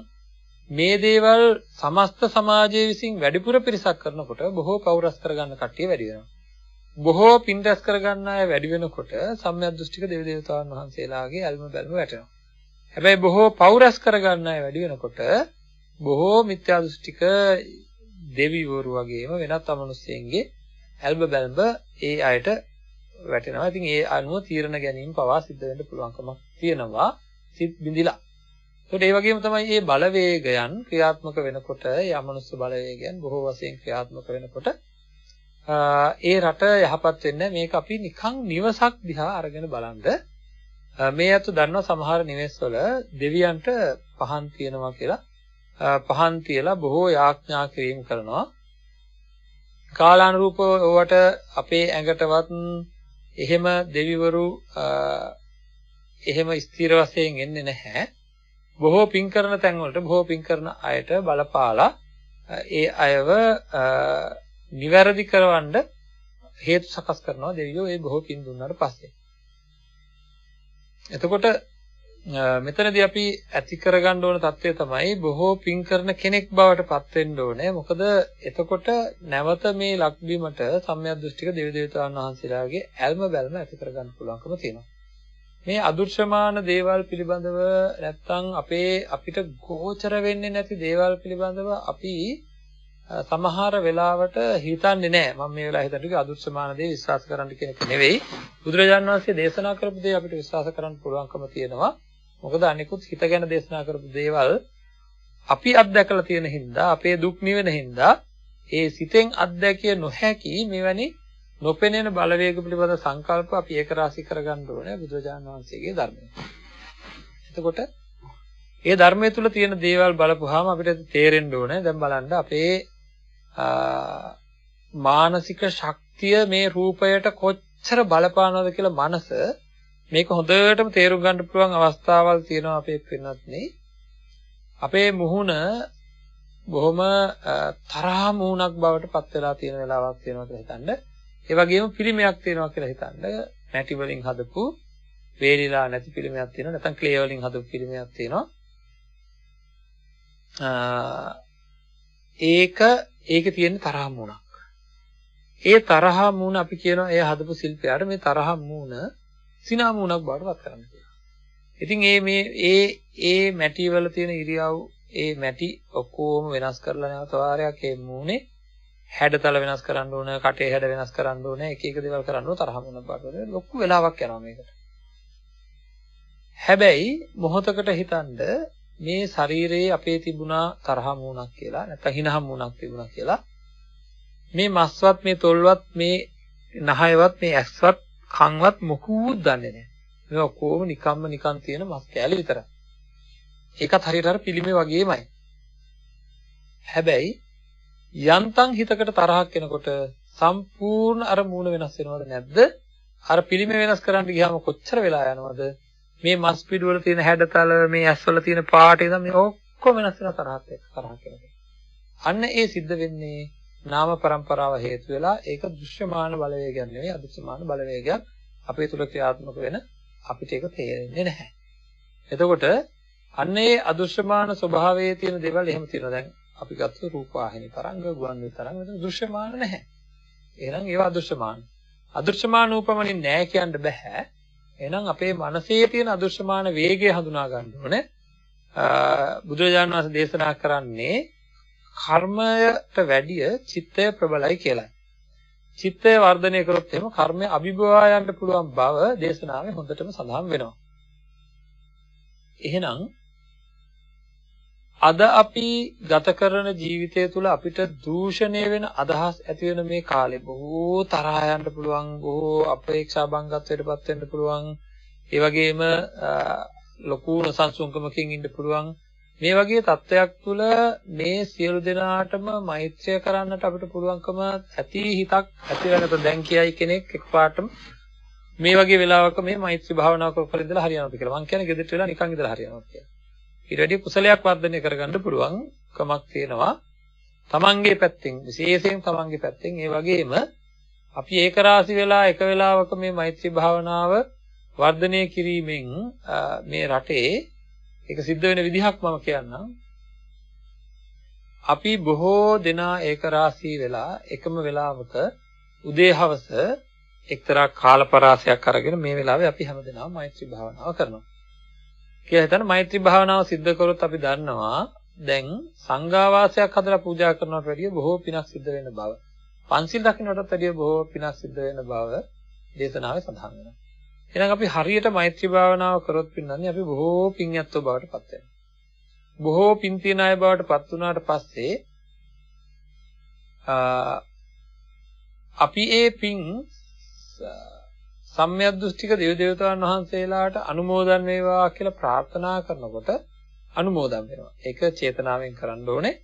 මේ දේවල් සමස්ත සමාජයේ විසින් වැඩිපුර පිරිසක් කරනකොට බොහෝ පෞරස් කරගන්න කට්ටිය වැඩි වෙනවා. බොහෝ පින් රැස් කරගන්න අය වැඩි වෙනකොට සම්‍යක් දෘෂ්ටික දෙවි දේවතාවුන් වහන්සේලාගේ ඇල්ම බැල්ම වැටෙනවා. හැබැයි බොහෝ පෞරස් කරගන්න අය වැඩි වෙනකොට බොහෝ මිත්‍යා දෘෂ්ටික දෙවිවරු වගේම වෙනත් අමනුෂ්‍යයන්ගේ ඇල්ම බැල්ම ඒ අයට වැටෙනවා. ඉතින් ඒ අනුව තීරණ ගැනීම පවා සිද්ධ වෙන්න පුළුවන්කමක් තියෙනවා. සිත් බිඳිලා ඒකට ඒ වගේම තමයි මේ බලවේගයන් ක්‍රියාත්මක වෙනකොට යමනුස්ස බලවේගයන් බොහෝ වශයෙන් ක්‍රියාත්මක වෙනකොට ඒ රට යහපත් වෙන්නේ මේක අපි නිකන් නිවසක් දිහා අරගෙන බලනද මේ අත දන්නවා සමහර නිවෙස්වල දෙවියන්ට පහන් තියනවා කියලා පහන් තියලා බොහෝ යාඥා කිරීම කරනවා කාලානුරූපව ඕවට අපේ ඇඟටවත් එහෙම දෙවිවරු එහෙම ස්ථිර වශයෙන් එන්නේ නැහැ බොහෝ පින් කරන තැන් වලට බොහෝ පින් කරන අයට බලපාලා ඒ අයව නිවැරදි කරවන්න හේතු සකස් කරනවා දෙවියෝ ඒ බොහෝ පින් දුන්නාට පස්සේ. එතකොට මෙතනදී අපි ඇති කරගන්න ඕන தත්වය තමයි බොහෝ පින් කරන කෙනෙක් බවට පත් වෙන්න ඕනේ. මොකද එතකොට නැවත මේ ලක්බීමට සම්‍යක් දෘෂ්ටික දෙවි දේවතාවුන් වහන්සේලාගේ ඇල්ම බැල්ම ඇති කරගන්න පුළුවන්කම තියෙනවා. මේ අදෘශ්‍යමාන දේවල් පිළිබඳව නැත්තම් අපේ අපිට ගෝචර වෙන්නේ නැති දේවල් පිළිබඳව අපි සමහර වෙලාවට හිතන්නේ නැහැ. මම මේ වෙලාව හිතන්නේ අදෘශ්‍යමාන දේ විශ්වාස කරන්න කියන එක නෙවෙයි. බුදුරජාණන් වහන්සේ දේශනා කරපු දේ අපිට විශ්වාස කරන්න පුළුවන්කම තියෙනවා. මොකද අනිකුත් හිත ගැන දේශනා කරපු දේවල් අපි අත්දැකලා තියෙන හින්දා, අපේ දුක් නිවෙන හින්දා, ඒ සිතෙන් අත්දැකිය නොහැකි මෙවැනි නොපෙනෙන බලවේග පිළිබඳ සංකල්ප අපි ඒක රාශි කරගන්න ඕනේ බුදුරජාණන් වහන්සේගේ ධර්මයෙන්. එතකොට ඒ ධර්මයේ තුල තියෙන දේවල් බලපුවාම අපිට තේරෙන්න ඕනේ දැන් බලන්න අපේ මානසික ශක්තිය මේ රූපයට කොච්චර බලපානවද කියලා මනස මේක හොඳටම තේරුම් ගන්න පුළුවන් අවස්ථාවල් තියෙනවා අපේ පින්නත්නේ අපේ මුහුණ බොහොම තරහා මුහුණක් බවට පත් වෙලා තියෙන වෙලාවක් තියෙනවා කියලා හිතන්න ඒ වගේම පිළිමයක් තියෙනවා කියලා හිතන්න. මැටි වලින් හදපු වේලිලා නැති පිළිමයක් තියෙනවා. නැත්නම් ක්ලේ වලින් හදපු පිළිමයක් තියෙනවා. ඒක ඒකේ තියෙන තරහ මුණක්. ඒ තරහ මුණ අපි කියනවා එය හදපු ශිල්පියාට මේ තරහ මුණ සිනා මුණක් බවට පත් කරන්න කියලා. ඉතින් ඒ මේ ඒ ඒ මැටි වල තියෙන ඉරියව් ඒ මැටි ඔක්කොම වෙනස් කරලා නැවත වාරයක් ඒ මූණේ හැඩතල වෙනස් කරන්න ඕන, කටේ හැඩ වෙනස් කරන්න ඕන, එක එක දේවල් කරන්න ඕන තරහ මුණ බවට. ලොකු වෙලාවක් යනවා මේකට. හැබැයි මොහොතකට හිතනද මේ ශරීරයේ අපේ තිබුණා තරහ මූණක් කියලා නැත්නම් හිනහම් මූණක් තිබුණා කියලා මේ මස්වත් මේ තොල්වත් මේ නහයවත් මේ ඇස්වත් කන්වත් මොකුත් දන්නේ නැහැ. මේ ඔක්කොම නිකම්ම නිකන් තියෙන මස් කෑලි විතරයි. ඒකත් හරියට අර පිළිමේ වගේමයි. හැබැයි යන්තම් හිතකට තරහක් එනකොට සම්පූර්ණ අර මූණ වෙනස් වෙනවද නැද්ද? අර පිළිමේ වෙනස් කරන්න ගියාම කොච්චර වෙලා යනවද? මේ මස් පිඩු වල තියෙන හැඩතල මේ ඇස් වල තියෙන පාට ඉඳන් මේ ඔක්කොම වෙනස් වෙන තරහත් එක්ක තරහක් එනවා. අන්න ඒ සිද්ධ වෙන්නේ නාම પરම්පරාව හේතු වෙලා ඒක දෘශ්‍යමාන බලවේගයක් නෙවෙයි අදෘශ්‍යමාන බලවේගයක් අපේ තුල ක්‍රියාත්මක වෙන අපිට ඒක තේරෙන්නේ නැහැ. එතකොට අන්න ඒ අදෘශ්‍යමාන ස්වභාවයේ තියෙන දේවල් එහෙම තියෙනවා. දැන් අපි ගත්ත රූපවාහිනී තරංග, ගුවන්විදුලි තරංග මෙතන දෘශ්‍යමාන නැහැ. එහෙනම් ඒවා අදෘශ්‍යමාන. අදෘශ්‍යමාන උපමනින් නැහැ කියන්න බෑ. එහෙනම් අපේ මනසේ තියෙන අදෘශ්‍යමාන වේගය හඳුනා ගන්න ඕනේ. බුදුරජාණන් වහන්සේ දේශනා කරන්නේ කර්මයට වැඩිය චිත්තය ප්‍රබලයි කියලායි. චිත්තය වර්ධනය කරොත් එහෙම කර්මය අභිභවා යන්න පුළුවන් බව දේශනාවේ හොඳටම සඳහන් වෙනවා. එහෙනම් අද අපි ගත කරන ජීවිතය තුළ අපිට දූෂණය වෙන අදහස් ඇති වෙන මේ කාලේ බොහෝ තරහ යන්න පුළුවන් බොහෝ අපේක්ෂා බංගත්වයටපත් වෙන්න පුළුවන් ඒ වගේම ලොකු නසංසුන්කමකින් ඉන්න පුළුවන් මේ වගේ තත්ත්වයක් තුළ මේ සියලු දෙනාටම මෛත්‍රිය කරන්නට අපිට පුළුවන්කම ඇති හිතක් ඇති වෙනත දැන් කියයි කෙනෙක් එකපාරටම මේ වගේ වෙලාවක මේ මෛත්‍රී භාවනාව කරලා ඉඳලා හරියනවද කියලා. මං කියන්නේ ගෙදරට වෙලා නිකන් ඉඳලා හරියනවා කියලා. ඊට වැඩි කුසලයක් වර්ධනය කරගන්න පුළුවන් කමක් තියෙනවා. තමන්ගේ පැත්තෙන් විශේෂයෙන් තමන්ගේ පැත්තෙන් ඒ වගේම අපි ඒක රාශි වෙලා එක වෙලාවක මේ මෛත්‍රී භාවනාව වර්ධනය කිරීමෙන් මේ රටේ ඒක සිද්ධ වෙන විදිහක් මම කියන්නම්. අපි බොහෝ දෙනා ඒක රාශී වෙලා එකම වෙලාවක උදේ හවස එක්තරා කාලපරාසයක් අරගෙන මේ වෙලාවේ අපි හැමදෙනාම මෛත්‍රී භාවනාව කරනවා. කියලා හිතන මෛත්‍රී භාවනාව සිද්ධ කරොත් අපි දන්නවා දැන් සංඝාවාසයක් හදලා පූජා කරනවට වැඩිය බොහෝ පිනක් සිද්ධ වෙන බව. පන්සිල් රකින්නටත් වැඩිය බොහෝ පිනක් සිද්ධ වෙන බව දේශනාවේ සඳහන් වෙනවා. එහෙනම් අපි හරියට මෛත්‍රී භාවනාව කරොත් පින්නන්නේ අපි බොහෝ පින් යැත්තෝ බවට පත් වෙනවා. බොහෝ පින් තියන අය බවට පත් වුණාට පස්සේ අපි ඒ පින් සම්‍යක් දෘෂ්ටික දේව දේවතාවුන් වහන්සේලාට අනුමෝදන් වේවා කියලා ප්‍රාර්ථනා කරනකොට අනුමෝදන් වෙනවා. ඒක චේතනාවෙන් කරන්න ඕනේ.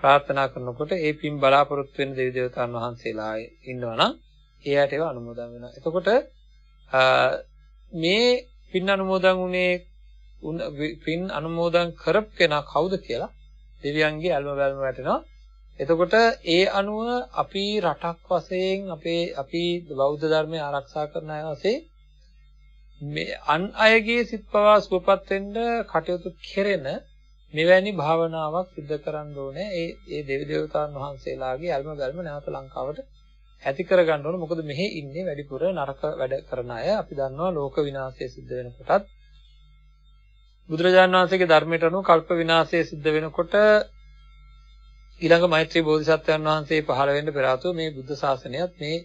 ප්‍රාර්ථනා කරනකොට ඒ පින් බලාපොරොත්තු වෙන දේව දේවතාවුන් වහන්සේලා ඉන්නවා නම් එයාට ඒවා අනුමෝදන් වෙනවා. එතකොට මේ පින් අනුමෝදන් වුණේ පින් අනුමෝදන් කරපු කෙනා කවුද කියලා දෙවියන්ගේ අල්ම බැල්ම වැටෙනවා. එතකොට ඒ අනුව අපි රටක් වශයෙන් අපේ අපි බෞද්ධ ධර්මය ආරක්ෂා කරන අය වශයෙන් මේ අන් අයගේ සිත් පවා සුවපත් වෙන්න කටයුතු කෙරෙන මෙවැනි භාවනාවක් සිදු කරන්න ඕනේ. ඒ ඒ දෙවි දේවතාවුන් වහන්සේලාගේ අල්ම ගල්ම නැවත ලංකාවට ඇති කරගන්න ඕනේ. මොකද මෙහි ඉන්නේ වැඩිපුර නරක වැඩ කරන අය. අපි දන්නවා ලෝක විනාශය සිද්ධ වෙනකොටත් බුදුරජාණන් වහන්සේගේ ධර්මයට අනුව කල්ප විනාශය සිද්ධ වෙනකොට ඊළඟ මෛත්‍රී බෝධිසත්වයන් වහන්සේ පහළ වෙන්න පෙර ආතුව මේ බුද්ධ ශාසනයත් මේ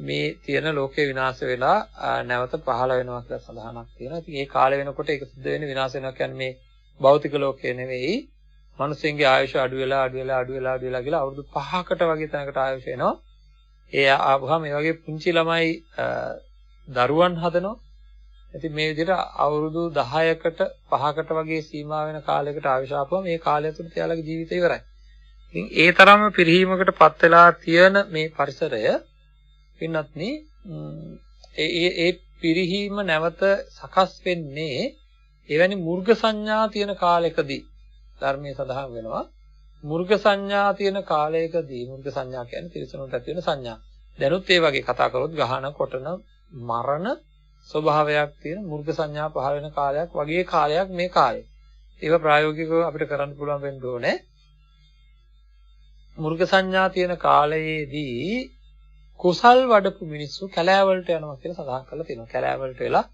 මේ තියෙන ලෝකේ විනාශ වෙලා නැවත පහළ වෙනවා කියලා සඳහනක් තියෙනවා. ඉතින් ඒ කාලය වෙනකොට ඒක සිද්ධ වෙන්නේ විනාශ වෙනවා කියන්නේ මේ භෞතික ලෝකය නෙවෙයි. මිනිස්සුන්ගේ ආයුෂ අඩු වෙලා අඩු වෙලා අඩු වෙලා අඩු වෙලා කියලා අවුරුදු 5කට වගේ තැනකට ආයුෂ එනවා. ඒ ආවහම මේ වගේ පුංචි ළමයි දරුවන් හදනවා. ඉතින් මේ විදිහට අවුරුදු 10කට 5කට වගේ සීමා වෙන කාලයකට ආයුෂ ආපුවම මේ කාලය තුල තියාලගේ ජීවිතය ඉවරයි. ඉතින් ඒ තරම්ම පිරිහීමකට පත් වෙලා තියෙන මේ පරිසරය පින්නත්නි ඒ ඒ පිරිහීම නැවත සකස් වෙන්නේ එවැනි මුර්ග සංඥා තියෙන කාලයකදී ධර්මයේ සඳහන් වෙනවා මුර්ග සංඥා තියෙන කාලයකදී මුර්ග සංඥා කියන්නේ තිරසනුන්ට ඇති වෙන සංඥා දැනුත් ඒ වගේ කතා කරොත් ගහන කොටන මරණ ස්වභාවයක් තියෙන මුර්ග සංඥා පහළ වෙන කාලයක් වගේ කාලයක් මේ කාලේ. ඒක ප්‍රායෝගිකව අපිට කරන්න පුළුවන් වෙන්න ඕනේ. මුර්ග සංඥා තියෙන කාලයේදී කුසල් වඩපු මිනිස්සු කැලෑවලට යනවා කියලා සඳහන් කරලා තියෙනවා. කැලෑවලට වෙලා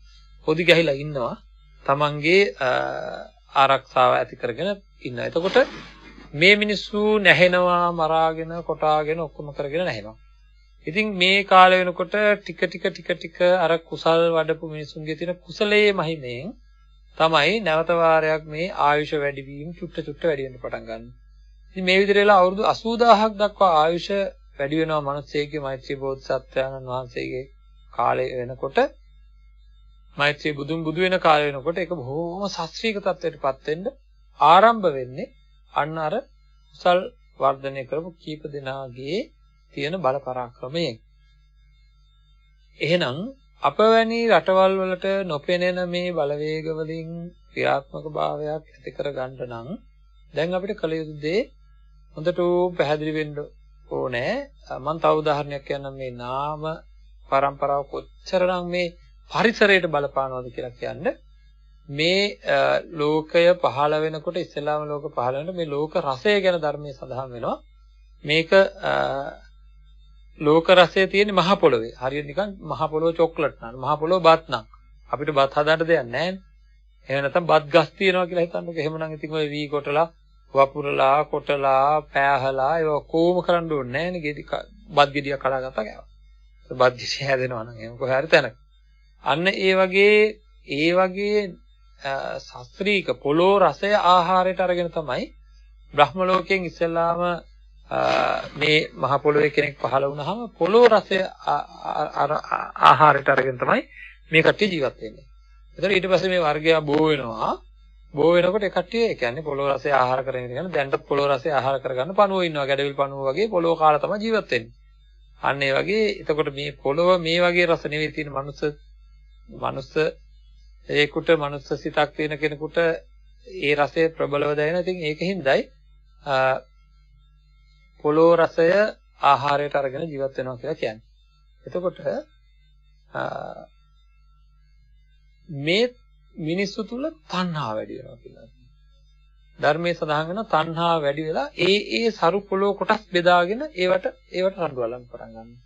පොදි ගැහිලා ඉන්නවා. තමන්ගේ ආරක්ෂාව ඇති කරගෙන ඉන්නවා. එතකොට මේ මිනිස්සු නැහෙනවා, මරාගෙන, කොටාගෙන ඔක්කොම කරගෙන නැහෙනවා. ඉතින් මේ කාලය වෙනකොට ටික ටික ටික ටික අර කුසල් වඩපු මිනිසුන්ගේ තියෙන කුසලයේ මහිමෙන් තමයි නැවත වාරයක් මේ ආයුෂ වැඩිවීම චුට්ට චුට්ට වැඩි වෙන්න පටන් ගන්න. ඉතින් මේ විදිහට වෙලා අවුරුදු 80000ක් දක්වා ආයුෂ වැඩි වෙනවා මිනිස්සෙගේ මෛත්‍රී බෝධිසත්වයන්න් වහන්සේගේ කාලය වෙනකොට මෛත්‍රී බුදුන් බුදු වෙන කාලය වෙනකොට ඒක බොහොම ශාස්ත්‍රීය තත්ත්වයටපත් වෙන්න ආරම්භ වෙන්නේ අන්න අර කුසල් වර්ධනය කරපු කීප දෙනාගේ තියෙන බල පරාක්‍රමයෙන්. එහෙනම් අප වැනි රටවල් වලට නොපෙනෙන මේ බලවේග වලින් ක්‍රියාත්මක භාවයක් ඇති කර ගන්න නම් දැන් අපිට කළ යුතු දේ හොඳට පැහැදිලි වෙන්න ඕනේ. මම තව උදාහරණයක් කියන්නම් මේ නාම પરම්පරාව කොච්චරනම් මේ පරිසරයට බලපානවද කියලා කියන්නේ මේ ලෝකය පහළ වෙනකොට ඉස්ලාම ලෝක පහළ වෙනකොට මේ ලෝක රසය ගැන ධර්මයේ සඳහන් වෙනවා. මේක ලෝක රසය තියෙන්නේ මහ පොළොවේ. හරියට නිකන් මහ පොළොව චොක්ලට් නන. මහ පොළොව බත් නම්. අපිට බත් හදාන්න දෙයක් නැහැ නේ. එහෙම නැත්නම් බත් ගස් තියනවා කියලා හිතන්නකෝ. එහෙමනම් ඉතින් ඔය වී කොටලා, වපුරලා, කොටලා, පෑහලා ඒව කොහොම කරන්න ඕනේ නැහැ නේ. ගෙඩි බත් ගෙඩියක් කඩාගත්තා කෑවා. බත් ගෙඩිය හැදෙනවා නම් එහෙම කොහේ හරි තැනක. අන්න ඒ වගේ ඒ වගේ ශාස්ත්‍රීක පොළොව රසය ආහාරයට අරගෙන තමයි බ්‍රහ්ම ලෝකයෙන් ඉස්සෙල්ලාම මේ මහ පොළොවේ කෙනෙක් පහළ වුණාම පොළොව රසය ආහාරයට අරගෙන තමයි මේ කට්ටිය ජීවත් වෙන්නේ. එතකොට ඊට පස්සේ මේ වර්ගය බෝ වෙනවා. බෝ වෙනකොට ඒ කට්ටිය ඒ කියන්නේ පොළොව රසය ආහාර කරගෙන ඉඳගෙන දැන්ට පොළොව රසය ආහාර කරගන්න පණුවෝ ඉන්නවා. ගැඩවිල් පණුවෝ වගේ පොළොව කාලා තමයි ජීවත් වෙන්නේ. අන්න ඒ වගේ එතකොට මේ පොළොව මේ වගේ රස නෙවෙයි තියෙන මනුස්ස මනුස්ස ඒකට මනුස්ස සිතක් තියෙන කෙනෙකුට ඒ රසය ප්‍රබලව දැනෙන. ඉතින් ඒකින්දයි පොළොව රසය ආහාරයට අරගෙන ජීවත් වෙනවා කියලා කියන්නේ. එතකොට මේ මිනිස්සු තුල තණ්හා වැඩි වෙනවා කියලා. ධර්මයේ සඳහන් වෙන තණ්හා වැඩි වෙලා ඒ ඒ සරු පොළොව කොටස් බෙදාගෙන ඒවට ඒවට රණ්ඩු අලන් පටන් ගන්නවා.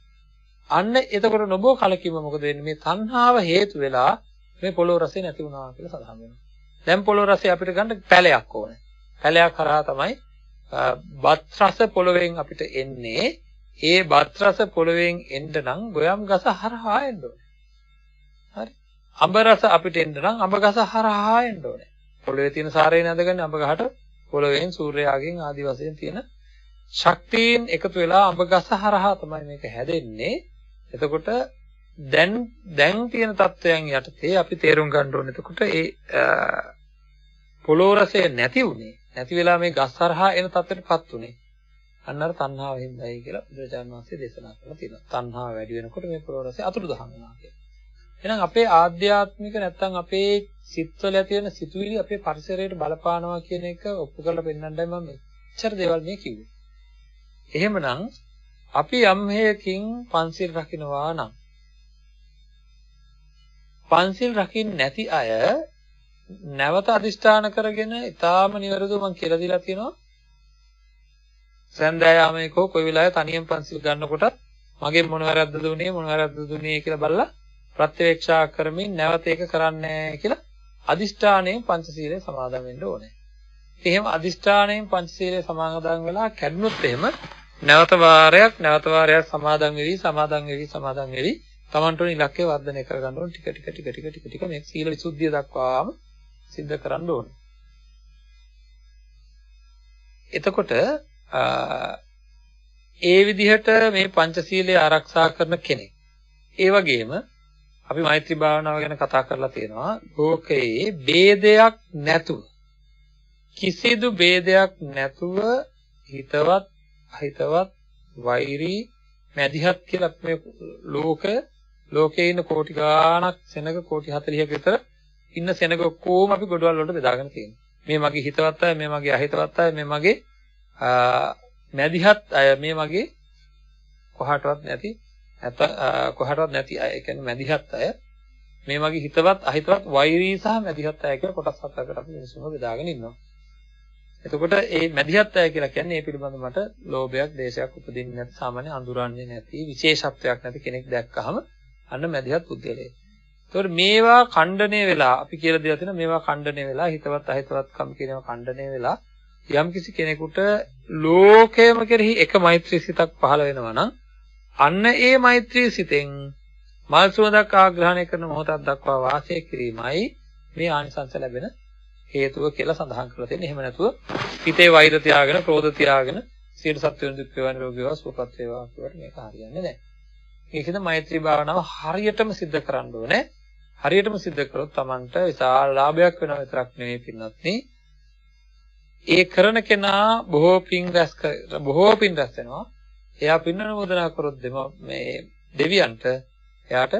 අන්න එතකොට නොබෝ කලකිරීම මොකද වෙන්නේ මේ තණ්හාව හේතු වෙලා මේ පොළොව රසය නැති වුණා කියලා සඳහන් වෙනවා. දැන් පොළොව රසය අපිට ගන්න පැලයක් ඕනේ. පැලයක් කරා තමයි බත් රස පොළවෙන් අපිට එන්නේ ඒ බත් රස පොළවෙන් එන්න නම් ගොයම් ගස හරහා එන්න ඕනේ. හරි. අඹ රස අපිට එන්න නම් අඹ ගස හරහා එන්න ඕනේ. පොළවේ තියෙන සාරය නැදගන්නේ අඹ ගහට පොළවෙන් සූර්යයාගෙන් ආදි වශයෙන් තියෙන ශක්තියින් එකතු වෙලා අඹ ගස හරහා තමයි මේක හැදෙන්නේ. එතකොට දැන් දැන් තියෙන තත්වයන් යටතේ අපි තේරුම් ගන්න ඕනේ. එතකොට ඒ පොළොව රසය නැති උනේ නැති වෙලා මේ ගස් හරහා එන තත්ත්වයටපත් උනේ. අන්න අර තණ්හාව හින්දායි කියලා බුදුරජාණන් වහන්සේ දේශනා කරලා තියෙනවා. තණ්හාව වැඩි වෙනකොට මේ ප්‍රෝරසය අතුරුදහන් වෙනවා කියලා. එහෙනම් අපේ ආධ්‍යාත්මික නැත්තම් අපේ සිත්වල ඇති වෙන සිතුවිලි අපේ පරිසරයට බලපානවා කියන එක ඔප්පු කරලා පෙන්නන්නයි මම මෙච්චර දේවල් මේ කිව්වේ. එහෙමනම් අපි යම් හේයකින් පන්සිල් රකින්නවා නම් පන්සිල් රකින්න නැති අය නැවත අදිෂ්ඨාන කරගෙන ඊටාම නිවැරදිව මම කියලා දීලා තියෙනවා. සන්දයාමයක කොයි වෙලාවෙ තනියෙන් පන්සිල් ගන්නකොට මගේ මොන වැරද්දද උනේ මොන වැරද්දද උනේ කියලා බලලා ප්‍රත්‍යවේක්ෂා කරමින් නැවත ඒක කරන්නේ කියලා අදිෂ්ඨාණයෙන් පංචශීලයේ සමාදන් වෙන්න ඕනේ. එහෙම අදිෂ්ඨාණයෙන් පංචශීලයේ සමාදන් වෙලා කැඩුනොත් එහෙම නැවත වාරයක් නැවත වාරයක් සමාදන් වෙවි සමාදන් වෙවි සමාදන් වෙවි තමන්ට ඉලක්කය වර්ධනය කරගන්න ඕන ටික ටික ටික ටික ටික ටික මේ සීල විසුද්ධිය දක්වාම සිද්ධ කරන්න ඕනේ. එතකොට ඒ විදිහට මේ පංචශීලය ආරක්ෂා කරන කෙනෙක්. ඒ වගේම අපි මෛත්‍රී භාවනාව ගැන කතා කරලා තියෙනවා. ලෝකයේ ભેදයක් නැතුව කිසිදු ભેදයක් නැතුව හිතවත් අහිතවත් වෛරී මැදිහත් කියලා මේ ලෝක ලෝකේ ඉන්න කෝටි ගාණක් සෙනග කෝටි 40ක විතර ඉන්න සෙනග ඔක්කොම අපි ගොඩවල් වලට බෙදාගෙන තියෙනවා. මේ මගේ හිතවත් අය, මේ මගේ අහිතවත් අය, මේ මගේ මැදිහත් අය, මේ මගේ කොහාටවත් නැති නැත කොහාටවත් නැති අය. ඒ කියන්නේ මැදිහත් අය, මේ මගේ හිතවත් අහිතවත් වෛරී සහ මැදිහත් අය කියලා කොටස් හතරකට අපි මිනිස්සුන්ව බෙදාගෙන ඉන්නවා. එතකොට ඒ මැදිහත් අය කියලා කියන්නේ ඒ පිළිබඳව මට ලෝභයක්, දේශයක් උපදින්නේ නැති සාමාන්‍ය අඳුරන්නේ නැති විශේෂත්වයක් නැති කෙනෙක් දැක්කහම අන්න මැදිහත් පුද්ගලයෙක්. එතකොට මේවා ඛණ්ඩණය වෙලා අපි කියලා දෙලා තියෙනවා මේවා ඛණ්ඩණය වෙලා හිතවත් අහිතවත්කම් කියනවා ඛණ්ඩණය වෙලා යම්කිසි කෙනෙකුට ලෝකයම කෙරෙහි එක මෛත්‍රී සිතක් පහළ වෙනවා නම් අන්න ඒ මෛත්‍රී සිතෙන් මල් සුවඳක් ආග්‍රහණය කරන මොහොතක් දක්වා වාසය කිරීමයි මේ ආනිසංස ලැබෙන හේතුව කියලා සඳහන් කරලා තියෙන්නේ. එහෙම නැතුව හිතේ වෛර තියාගෙන, ක්‍රෝධ තියාගෙන සියලු සත්වයන් දුක් වේවා නිරෝගී වේවා සුවපත් වේවා කියවට මේක හරියන්නේ නැහැ. ඒකෙන්ද මෛත්‍රී භාවනාව හරියටම සිද්ධ කරන්න ඕනේ. හරියටම සිද්ධ කරොත් Tamanට විශාල ලාභයක් වෙනවා විතරක් නෙවෙයි පින්වත්නි. ඒ කරන කෙනා බොහෝ පින් රැස් බොහෝ පින් රැස් වෙනවා. එයා පින් අනුමೋದනා කරොත් මේ දෙවියන්ට එයාට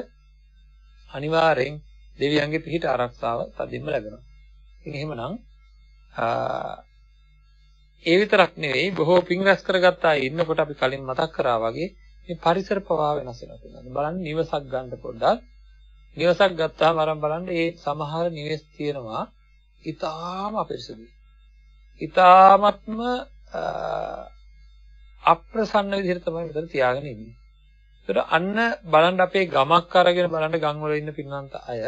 අනිවාර්යෙන් දෙවියන්ගේ පිහිට ආරක්ෂාව තදින්ම ලැබෙනවා. ඉතින් එහෙමනම් ඒ විතරක් නෙවෙයි බොහෝ පින් රැස් කරගත්ත අය ඉන්නකොට අපි කලින් මතක් කරා වගේ මේ පරිසර පවා වෙනස් වෙනවා. බලන්න නිවසක් ගන්න පොඩ්ඩක්. නිවසක් ගත්තාම අරන් බලන්න ඒ සමහර නිවෙස් තියෙනවා ඊටාම අපිරිසුදුයි. ඊටාමත්ම අප්‍රසන්න විදිහට තමයි මෙතන තියාගෙන ඉන්නේ. ඒතර අන්න බලන්න අපේ ගමක් අරගෙන බලන්න ගම් වල ඉන්න පින්නන්ත අය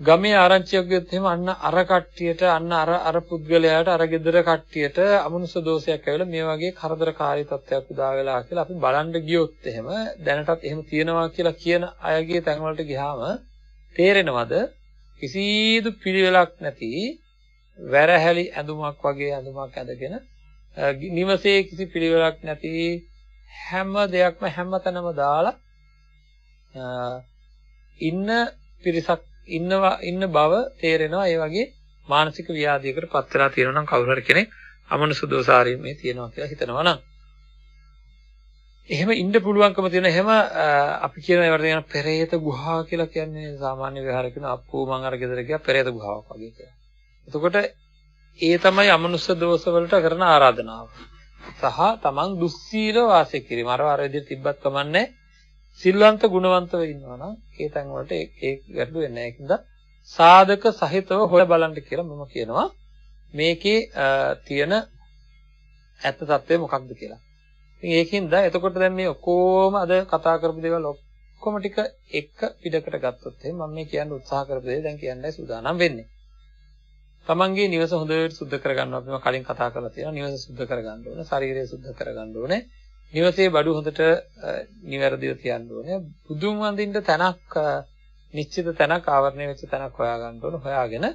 ගමේ ආරංචියක් ගියොත් එහෙම අන්න අර කට්ටියට අන්න අර අර පුද්ගලයාට අර ගෙදර කට්ටියට අමනුෂ්‍ය දෝෂයක් ඇවිල්ලා මේ වගේ කරදරකාරී තත්ත්වයක් උදා වෙලා කියලා අපි බලන්න ගියොත් එහෙම දැනටත් එහෙම තියෙනවා කියලා කියන අයගේ තැන් වලට ගියාම තේරෙනවද කිසිදු පිළිවෙලක් නැති වැරහැලි ඇඳුමක් වගේ ඇඳුමක් ඇඳගෙන නිවසේ කිසි පිළිවෙලක් නැති හැම දෙයක්ම හැමතැනම දාලා ඉන්න පිරිසක් ඉන්නවා ඉන්න බව තේරෙනවා ඒ වගේ මානසික ව්‍යාධියකට පත් වෙලා තියෙනවා නම් කවුරු හරි කෙනෙක් අමනුෂ්‍ය දෝසාරීමේ තියෙනවා කියලා හිතනවා නම් එහෙම ඉන්න පුළුවන්කම තියෙන එහෙම අපි කියන ඒවට කියන පෙරේත ගුහා කියලා කියන්නේ සාමාන්‍ය විහාර කියන අප්පු මං අර ගෙදර ගියා පෙරේත ගුහාවක් වගේ කියලා. එතකොට ඒ තමයි අමනුෂ්‍ය දෝෂ වලට කරන ආරාධනාව. සහ තමන් දුස්සීල වාසය කිරීම. අර අර විදිහට තිබ්බත් කමන්නේ සිල්වන්ත ගුණවන්තව ඉන්නවා නම් ඒ තැන් වලට ඒ ගැටලු වෙන්නේ නැහැ. ඒකින්ද සාධක සහිතව හොය බලන්න කියලා මම කියනවා. මේකේ තියෙන ඇත්ත తත්වය මොකක්ද කියලා. ඉතින් ඒකින්ද එතකොට දැන් මේ ඔක්කොම අද කතා කරපු දේවල් ඔක්කොම ටික එක පිටකට ගත්තොත් එහෙනම් මම මේ කියන්න උත්සාහ කරපු දේ දැන් කියන්නයි සූදානම් වෙන්නේ. තමන්ගේ නිවස හොඳට සුද්ධ කරගන්නවා අපි කලින් කතා කරලා තියෙනවා නිවස සුද්ධ කරගන්න ඕනේ ශරීරය සුද්ධ කරගන්න ඕනේ නිවසේ බඩු හොඳට නිවැරදිව තියන්න ඕනේ බුදුන් වඳින්න තැනක් නිශ්චිත තැනක් ආවරණය වෙච්ච තැනක් හොයාගන්න ඕනේ හොයාගෙන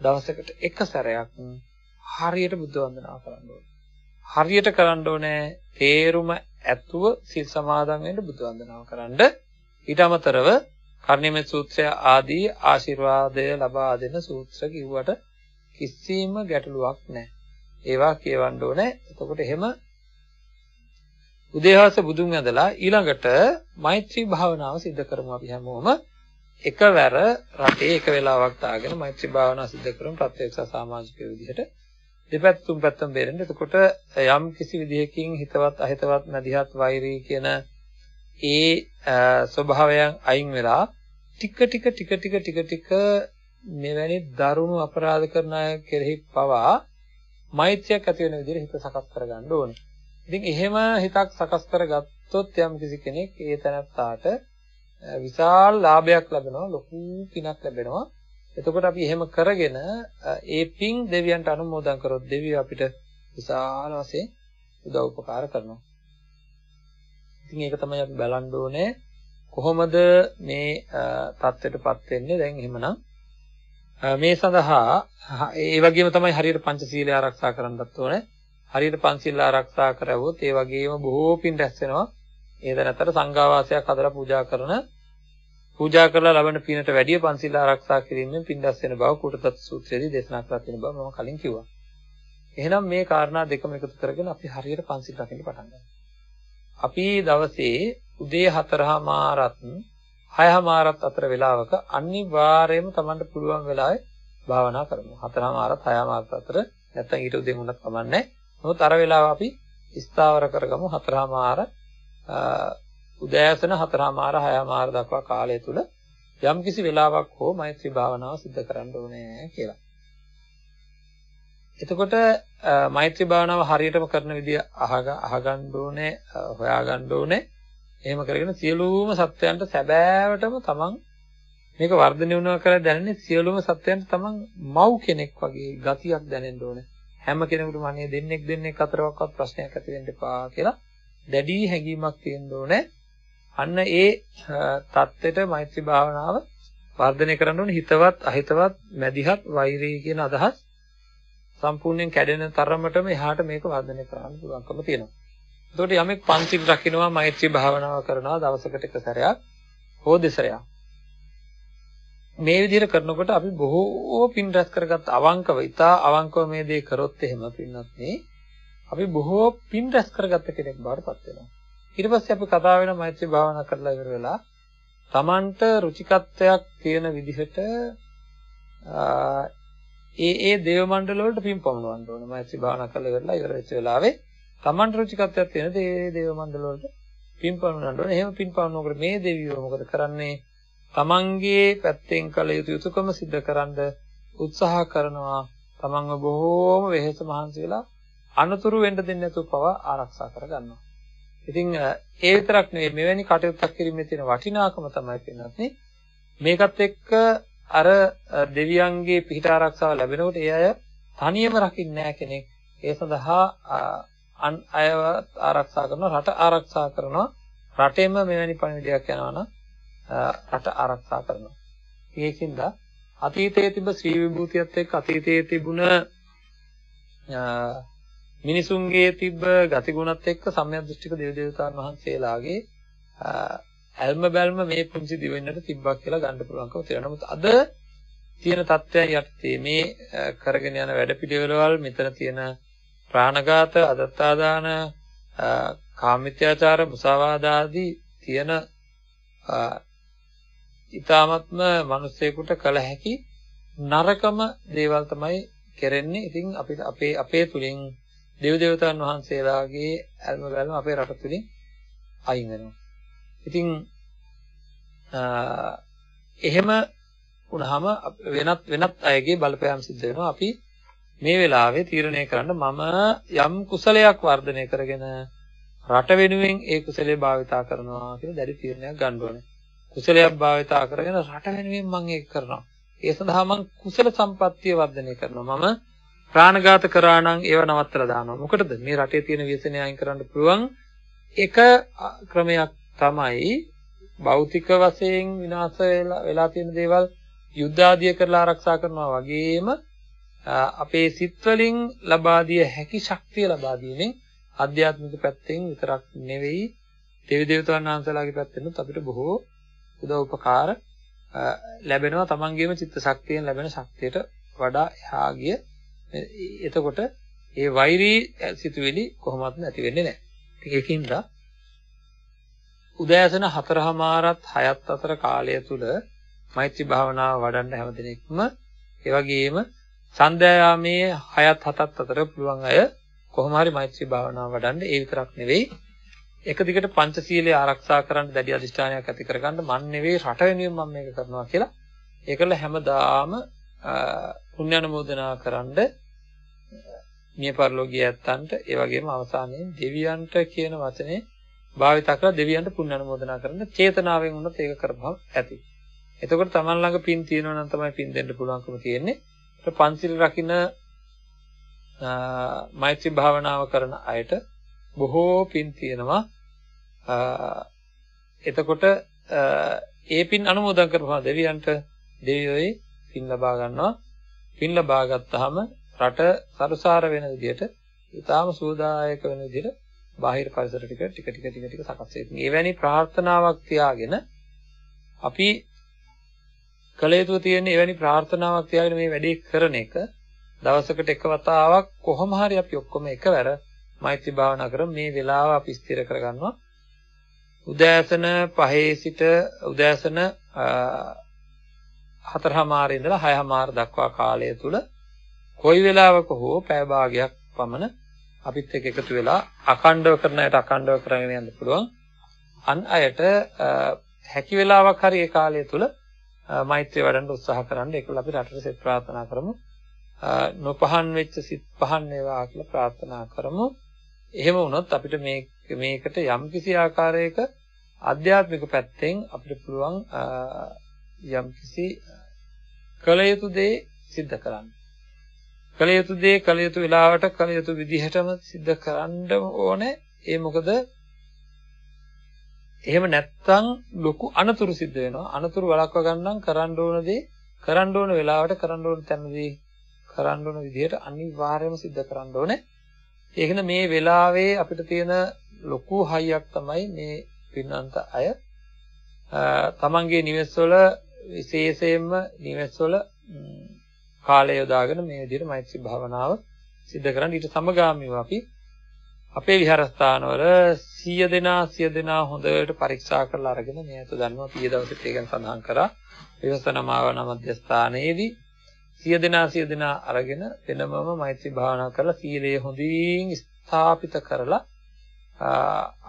දවසකට එක සැරයක් හරියට බුද්ධ වන්දනාව කරන්න ඕනේ හරියට කරන්න ඕනේ තේරුම ඇතුව සිල් සමාදන් වෙන්න බුද්ධ වන්දනාව කරන්න ඊට අමතරව කර්ණිමේ සූත්‍රය ආදී ආශිර්වාදය ලබා දෙන සූත්‍ර කිව්වට කිසිම ගැටලුවක් නැහැ. ඒවා කියවන්න ඕනේ. එතකොට එහෙම උදේහවස බුදුන් ඇඳලා ඊළඟට මෛත්‍රී භාවනාව සිද්ධ කරමු අපි හැමෝම එකවර රටේ එක වෙලාවක් තාගෙන මෛත්‍රී භාවනාව සිද්ධ කරමු ප්‍රත්‍යක්ෂ සමාජික විදිහට දෙපැත්ත තුන් පැත්තම බේරෙන්න. එතකොට යම් කිසි විදිහකින් හිතවත් අහිතවත් නැදිහත් වෛරී කියන ඒ ස්වභාවයන් අයින් වෙලා ටික ටික ටික ටික ටික ටික මෙවැනි දරුණු අපරාධ කරන අය කෙරෙහි පවා මෛත්‍රියක් ඇති වෙන විදිහට හිත සකස් කරගන්න ඕනේ. ඉතින් එහෙම හිතක් සකස් කරගත්තොත් යම් කිසි කෙනෙක් ඒ තැනත්තාට විශාල ලාභයක් ලැබෙනවා, ලොකු පිනක් ලැබෙනවා. එතකොට අපි එහෙම කරගෙන ඒ පින් දෙවියන්ට අනුමෝදන් කරොත් දෙවියෝ අපිට විශාල වශයෙන් උදව් උපකාර කරනවා. ඉතින් ඒක තමයි අපි බලන්න ඕනේ කොහොමද මේ தත්ත්වයටපත් වෙන්නේ දැන් එහෙමනම් මේ සඳහා ඒ වගේම තමයි හරියට පංචශීලය ආරක්ෂා කරන්නත් ඕනේ. හරියට පංචශීල ආරක්ෂා කරවුවොත් ඒ වගේම බොහෝ පින් රැස් වෙනවා. ඒ දැනතර සංඝාවාසයක් හදලා පූජා කරන පූජා කරලා ලබන පිනට වැඩිය පංචශීල ආරක්ෂා කිරීමෙන් පින් රැස් වෙන බව කුටතත් සූත්‍රයේදී දේශනා කරලා තියෙන බව මම කලින් කිව්වා. එහෙනම් මේ කාරණා දෙකම එකතු කරගෙන අපි හරියට පංචශීල රකින්න පටන් ගන්නවා. අපි දවසේ උදේ 4:00මාරත් හයමාරත් අතර වෙලාවක අනිවාර්යයෙන්ම Tamanට පුළුවන් වෙලාවේ භාවනා කරමු. හතරමාරත් හයමාරත් අතර නැත්නම් ඊට උදේ වුණත් කමන්නේ. නමුත් අර වෙලාව අපි ස්ථාවර කරගමු හතරමාර උදෑසන හතරමාර හයමාර දක්වා කාලය තුල යම් කිසි වෙලාවක් හෝ මෛත්‍රී භාවනාව සිදු කරන්න ඕනේ කියලා. එතකොට මෛත්‍රී භාවනාව හරියටම කරන විදිය අහගන්න ඕනේ, හොයාගන්න ඕනේ. එහෙම කරගෙන සියලුම සත්වයන්ට සැබෑවටම තමන් මේක වර්ධනය වුණා කියලා දැනෙන්නේ සියලුම සත්වයන්ට තමන් මව් කෙනෙක් වගේ ගතියක් දැනෙන්න ඕනේ. හැම කෙනෙකුටම අනේ දෙන්නෙක් දෙන්නෙක් අතරවත් ප්‍රශ්නයක් ඇති වෙන්න එපා කියලා දැඩි හැඟීමක් තියෙන්න ඕනේ. අන්න ඒ தත්ත්වෙට මෛත්‍රී භාවනාව වර්ධනය කරන්න ඕනේ හිතවත් අහිතවත් මැදිහත් වෛරී කියන අදහස් සම්පූර්ණයෙන් කැඩෙන තරමටම එහාට මේක වර්ධනය කරන්න පුළුවන්කම තියෙනවා. එතකොට යමෙක් පන්සිල් රකින්නවා මෛත්‍රී භාවනාව කරනවා දවසකට එක සැරයක් හෝ දෙසරයක්. මේ විදිහට කරනකොට අපි බොහෝ පින් රැස් කරගත් අවංකව, ඊටා අවංකව මේ දේ කරොත් එහෙම පින්නත් නේ අපි බොහෝ පින් රැස් කරගත්ත කෙනෙක් බවට පත් වෙනවා. ඊට පස්සේ අපි කතා වෙන මෛත්‍රී භාවනා කරලා ඉවර වෙලා Tamanට රුචිකත්වයක් තියෙන විදිහට ඒ ඒ දේව මණ්ඩල වලට පින් පමුණවන්න ඕනේ. මෛත්‍රී භාවනා කරලා ඉවරලා ඉවර වෙච්ච වෙලාවේ Tamanට රුචිකත්වයක් තියෙන දේ දේව මණ්ඩල වලට පින් පමුණවන්න ඕනේ. එහෙම පින් පමුණනකොට මේ දෙවියෝ මොකද කරන්නේ? Tamanගේ පැත්තෙන් කළ යුතු යුතුයකම සිද්ධ කරන්න උත්සාහ කරනවා. Tamanව බොහෝම වෙහෙස මහන්සි වෙලා අනතුරු වෙන්න දෙන්නේ නැතුව පව ආරක්ෂා කරගන්නවා. ඉතින් ඒ විතරක් නෙවෙයි මෙවැනි කටයුත්තක් කිරීමේ තියෙන වටිනාකම තමයි පින්නත් මේකත් එක්ක අර දෙවියන්ගේ පිහිට ආරක්ෂාව ලැබෙනකොට ඒ අය තනියම රකින්නේ නැහැ කෙනෙක්. ඒ සඳහා අන් අයව ආරක්ෂා කරනවා රට ආරක්ෂා කරනවා රටෙම මෙවැනි පණිවිඩයක් යනවා නම් රට ආරක්ෂා කරනවා. ඒකින්ද අතීතයේ තිබ්බ ශ්‍රී විභූතියත් එක්ක අතීතයේ තිබුණ මිනිසුන්ගේ තිබ්බ ගතිගුණත් එක්ක සම්‍යදෘෂ්ටික දෙවි දේවතාවුන් වහන්සේලාගේ ඇල්ම බැල්ම මේ පුංචි දිවෙන්නට තිබ්බක් කියලා ගන්න පුළුවන්කම තියෙනවා. නමුත් අද තියෙන தත්වයන් යටතේ මේ කරගෙන යන වැඩපිළිවෙළවල් මෙතන තියෙන ප්‍රාණඝාත, අදත්තාදාන, කාමිත්‍යාචාර, මුසාවාද ආදී තියෙන ඊ타මත්ම මිනිස්සෙකුට කළ හැකි නරකම දේවල් තමයි කරන්නේ. ඉතින් අපිට අපේ අපේ තුලින් දෙව් දේවතාවුන් වහන්සේලාගේ ඇල්ම බැල්ම අපේ රට තුලින් අයින් වෙනවා. ඉතින් එහෙම වුණාම වෙනත් වෙනත් අයගේ බලපෑම් සිද්ධ වෙනවා. අපි මේ වෙලාවේ තීරණය කරන්න මම යම් කුසලයක් වර්ධනය කරගෙන රට වෙනුවෙන් ඒ කුසලයේ භාවිතා කරනවා කියලා දැඩි තීරණයක් ගන්න ඕනේ. කුසලයක් භාවිතා කරගෙන රට වෙනුවෙන් මම ඒක කරනවා. ඒ සඳහා මම කුසල සම්පත්තිය වර්ධනය කරනවා. මම ප්‍රාණඝාත කරා නම් ඒව නවත්තලා දානවා. මොකටද? මේ රටේ තියෙන ව්‍යසනය අයින් කරන්න පුළුවන් එක ක්‍රමයක් තමයි භෞතික වශයෙන් විනාශ වෙලා තියෙන දේවල් යුද්ධ ආදිය කරලා ආරක්ෂා කරනවා වගේම අපේ සිත් වලින් ලබා දිය හැකි ශක්තිය ලබා දීමෙන් ආධ්‍යාත්මික පැත්තෙන් විතරක් නෙවෙයි දෙවි දේවතාවුන් වහන්සේලාගේ පැත්තෙනුත් අපිට බොහෝ උදව් උපකාර ලැබෙනවා තමන්ගේම චිත්ත ශක්තියෙන් ලැබෙන ශක්තියට වඩා එහා ගිය එතකොට ඒ වෛරී සිතුවිලි කොහොමවත් නැති වෙන්නේ නැහැ. ඒකින්ද උදෑසන 4:00මාරත් 6ත් අතර කාලය තුල මෛත්‍රී භාවනාව වඩන්න හැමදෙනෙක්ම ඒ වගේම සන්ධ්‍යායාමයේ 6ත් 7ත් අතර පුළුවන් අය කොහොම හරි මෛත්‍රී භාවනාව වඩන්න ඒ විතරක් නෙවෙයි එක දිගට පංචශීලය ආරක්ෂා කරන්න දැඩි අධිෂ්ඨානයක් ඇති කරගන්න මන් නෙවෙයි රට වෙනුවෙන් මම මේක කරනවා කියලා ඒකල හැමදාම පුණ්‍ය අනුමෝදනා කරන්න මිය පරලෝකීය ඇත්තන්ට ඒ වගේම අවසානයේ දෙවියන්ට කියන වචනේ භාවිත කරලා දෙවියන්ට පුණ්‍ය අනුමෝදනා කරන චේතනාවෙන් වුණත් ඒක කරපුවම ඇති. එතකොට Taman ළඟ පින් තියෙනවා නම් තමයි පින් දෙන්න පුළුවන්කම තියෙන්නේ. ඒක පන්සිල් රකින්න මෛත්‍රී භාවනාව කරන අයට බොහෝ පින් තියෙනවා. එතකොට ඒ පින් අනුමෝදන් කරපුවා දෙවියන්ට දෙවියෝයි පින් ලබා ගන්නවා. පින් ලබා ගත්තාම රට සරුසාර වෙන විදිහට ඉතාම සූදායක වෙන විදිහට බාහිර පරිසර ටික ටික ටික ටික ටික සකස් වෙනවා. එවැනි ප්‍රාර්ථනාවක් තියාගෙන අපි කළ යුතු තියෙන එවැනි ප්‍රාර්ථනාවක් තියාගෙන මේ වැඩේ කරන එක දවසකට එක වතාවක් කොහොම හරි අපි ඔක්කොම එකවර මෛත්‍රී භාවනා කරමු මේ වෙලාව අපි ස්ථිර කරගන්නවා. උදෑසන 5 සිට උදෑසන 4:00 ඉඳලා 6:00 දක්වා කාලය තුල කොයි වෙලාවක හෝ පැය භාගයක් පමණ අපිත් එක්ක එකතු වෙලා අඛණ්ඩව කරන අයට අඛණ්ඩව කරගෙන යන්න පුළුවන්. අන් අයට හැකි වෙලාවක් හරි ඒ කාලය තුල මෛත්‍රිය වඩන්න උත්සාහ කරන්න ඒකල අපි රටට සෙත් ප්‍රාර්ථනා කරමු. නොපහන් වෙච්ච සිත් පහන් වේවා කියලා ප්‍රාර්ථනා කරමු. එහෙම වුණොත් අපිට මේ මේකට යම්කිසි ආකාරයක ආධ්‍යාත්මික පැත්තෙන් අපිට පුළුවන් යම්කිසි කළ යුතු දේ සිද්ධ කරන්න. කළ යුතු දේ කළ යුතු වෙලාවට කළ යුතු විදිහටම සිද්ධ කරන්න ඕනේ. ඒ මොකද එහෙම නැත්තම් ලොකු අනතුරු සිද්ධ වෙනවා. අනතුරු වළක්වා ගන්නම් කරන්න ඕන දේ කරන්න ඕන වෙලාවට කරන්න ඕන තැනදී කරන්න ඕන විදිහට අනිවාර්යයෙන්ම සිද්ධ කරන්න ඕනේ. ඒකන මේ වෙලාවේ අපිට තියෙන ලොකු හයියක් තමයි මේ පින්නන්ත අය. තමන්ගේ නිවෙස්වල විශේෂයෙන්ම නිවෙස්වල කාලය යොදාගෙන මේ විදිහට මෛත්‍රී භාවනාව සිද්ධ කරන්න ඊට සමගාමීව අපි අපේ විහාරස්ථානවල 100 දෙනා 100 දෙනා හොඳට පරීක්ෂා කරලා අරගෙන මේ අත දන්නවා ඊයේ දවසේත් ඒක ගැන සඳහන් කරා. විවසනමාවන මධ්‍යස්ථානයේදී 100 දෙනා 100 දෙනා අරගෙන වෙනමම මෛත්‍රී භාවනා කරලා සීලය හොඳින් ස්ථාපිත කරලා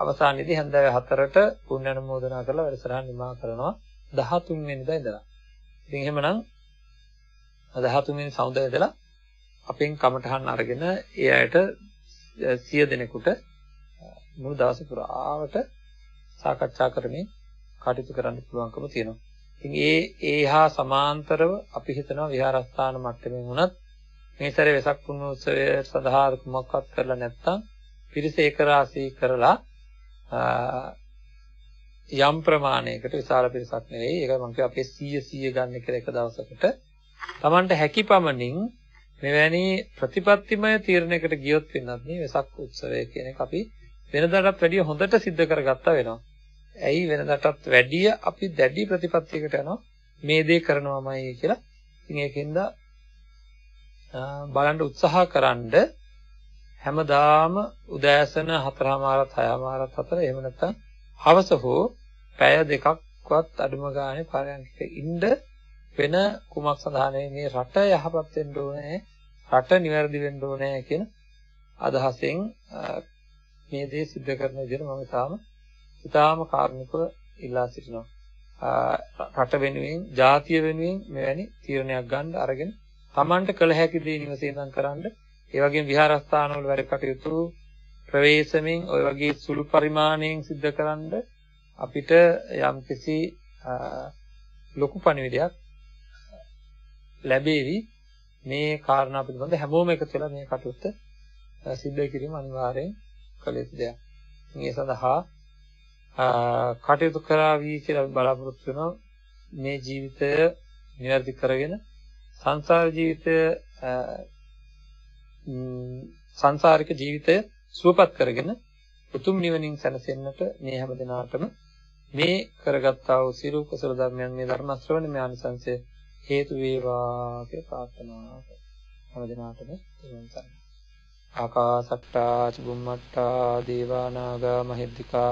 අවසානයේදී හැන්දෑව 4ට පුණ්‍ය අනුමෝදනා කරලා වැඩසටහන නිමා කරනවා 13 වෙනිදා ඉඳලා. ඉතින් එහෙමනම් 13 වෙනි සමුදේ ඉඳලා අපෙන් කමටහන් අරගෙන ඒ අයට 100 දෙනෙකුට මුළු දවස පුරාවට සාකච්ඡා කරමින් කටයුතු කරන්න පුළුවන්කම තියෙනවා. ඉතින් ඒ ඒ හා සමාන්තරව අපි හිතනවා විහාරස්ථාන මට්ටමින් වුණත් මේ සැරේ වෙසක් පුණ්‍ය උත්සවය සඳහා කුමක්වත් කරලා නැත්නම් පිරිස ඒකරාශී කරලා යම් ප්‍රමාණයකට විශාල පිරිසක් නෙවෙයි ඒක මම කිය අපේ 100 100 ගන්න කියලා එක දවසකට Tamanට හැකි පමණින් මෙවැනි ප්‍රතිපත්තිමය තීරණයකට ගියොත් වෙනත් නේ වෙසක් උත්සවය කියන එක අපි වෙනදාටත් වැඩිය හොඳට සිද්ධ කරගත්තා වෙනවා. ඇයි වෙනදටත් වැඩිය අපි දැඩි ප්‍රතිපත්තියකට යනවා මේ දේ කරනවාමයි කියලා. ඉතින් ඒකෙන්ද බලන්න උත්සාහකරනද හැමදාම උදෑසන 4:00මාරත් 6:00මාරත් අතර එහෙම නැත්නම් හවස හෝ පැය දෙකක්වත් අඩුම ගානේ පරයන්ක ඉන්න වෙන කුමක් සඳහානේ මේ රට යහපත් වෙන්න ඕනේ රට නිවැරදි වෙන්න ඕනේ කියන අදහසෙන් මේ දේ සිද්ධ කරන විදිහට මම තාම ඉතාම කාර්මිකව ඉල්ලා සිටිනවා. රට වෙනුවෙන්, ජාතිය වෙනුවෙන් මෙවැනි තීරණයක් ගන්න අරගෙන Tamanට කළ හැකි දේ නිවසේ ඉඳන් කරන්න, ඒ වගේම විහාරස්ථානවල වැඩ කටයුතු ප්‍රවේශමෙන් ওই වගේ සුළු පරිමාණයෙන් සිද්ධ කරන්න අපිට යම්කිසි ලොකු පණිවිඩයක් ලැබේවි මේ කාරණා පිළිබඳ හැමෝම එකතු වෙලා මේ කටයුත්ත සිද්ධ කිරීම අනිවාර්යෙන් කළ යුතු දෙයක්. මේ සඳහා කටයුතු කරાવી කියලා අපි බලාපොරොත්තු වෙනවා. මේ ජීවිතය નિවර්ති කරගෙන සංසාර ජීවිතය සංසාරික ජීවිතය සුවපත් කරගෙන උතුම් නිවනින් සැනසෙන්නට මේ හැම දිනාටම මේ කරගත්තා වූ සියලු කුසල ධර්මයන් මේ ධර්ම ශ්‍රවණ මේ ආනිසංසය හේතු වේවා කියලා ප්‍රාර්ථනා කරනවා. හැම දිනාටම නිවන් සරණයි. ආකාසට්ටා චුම්මට්ටා දේවානාගා මහිද්దికා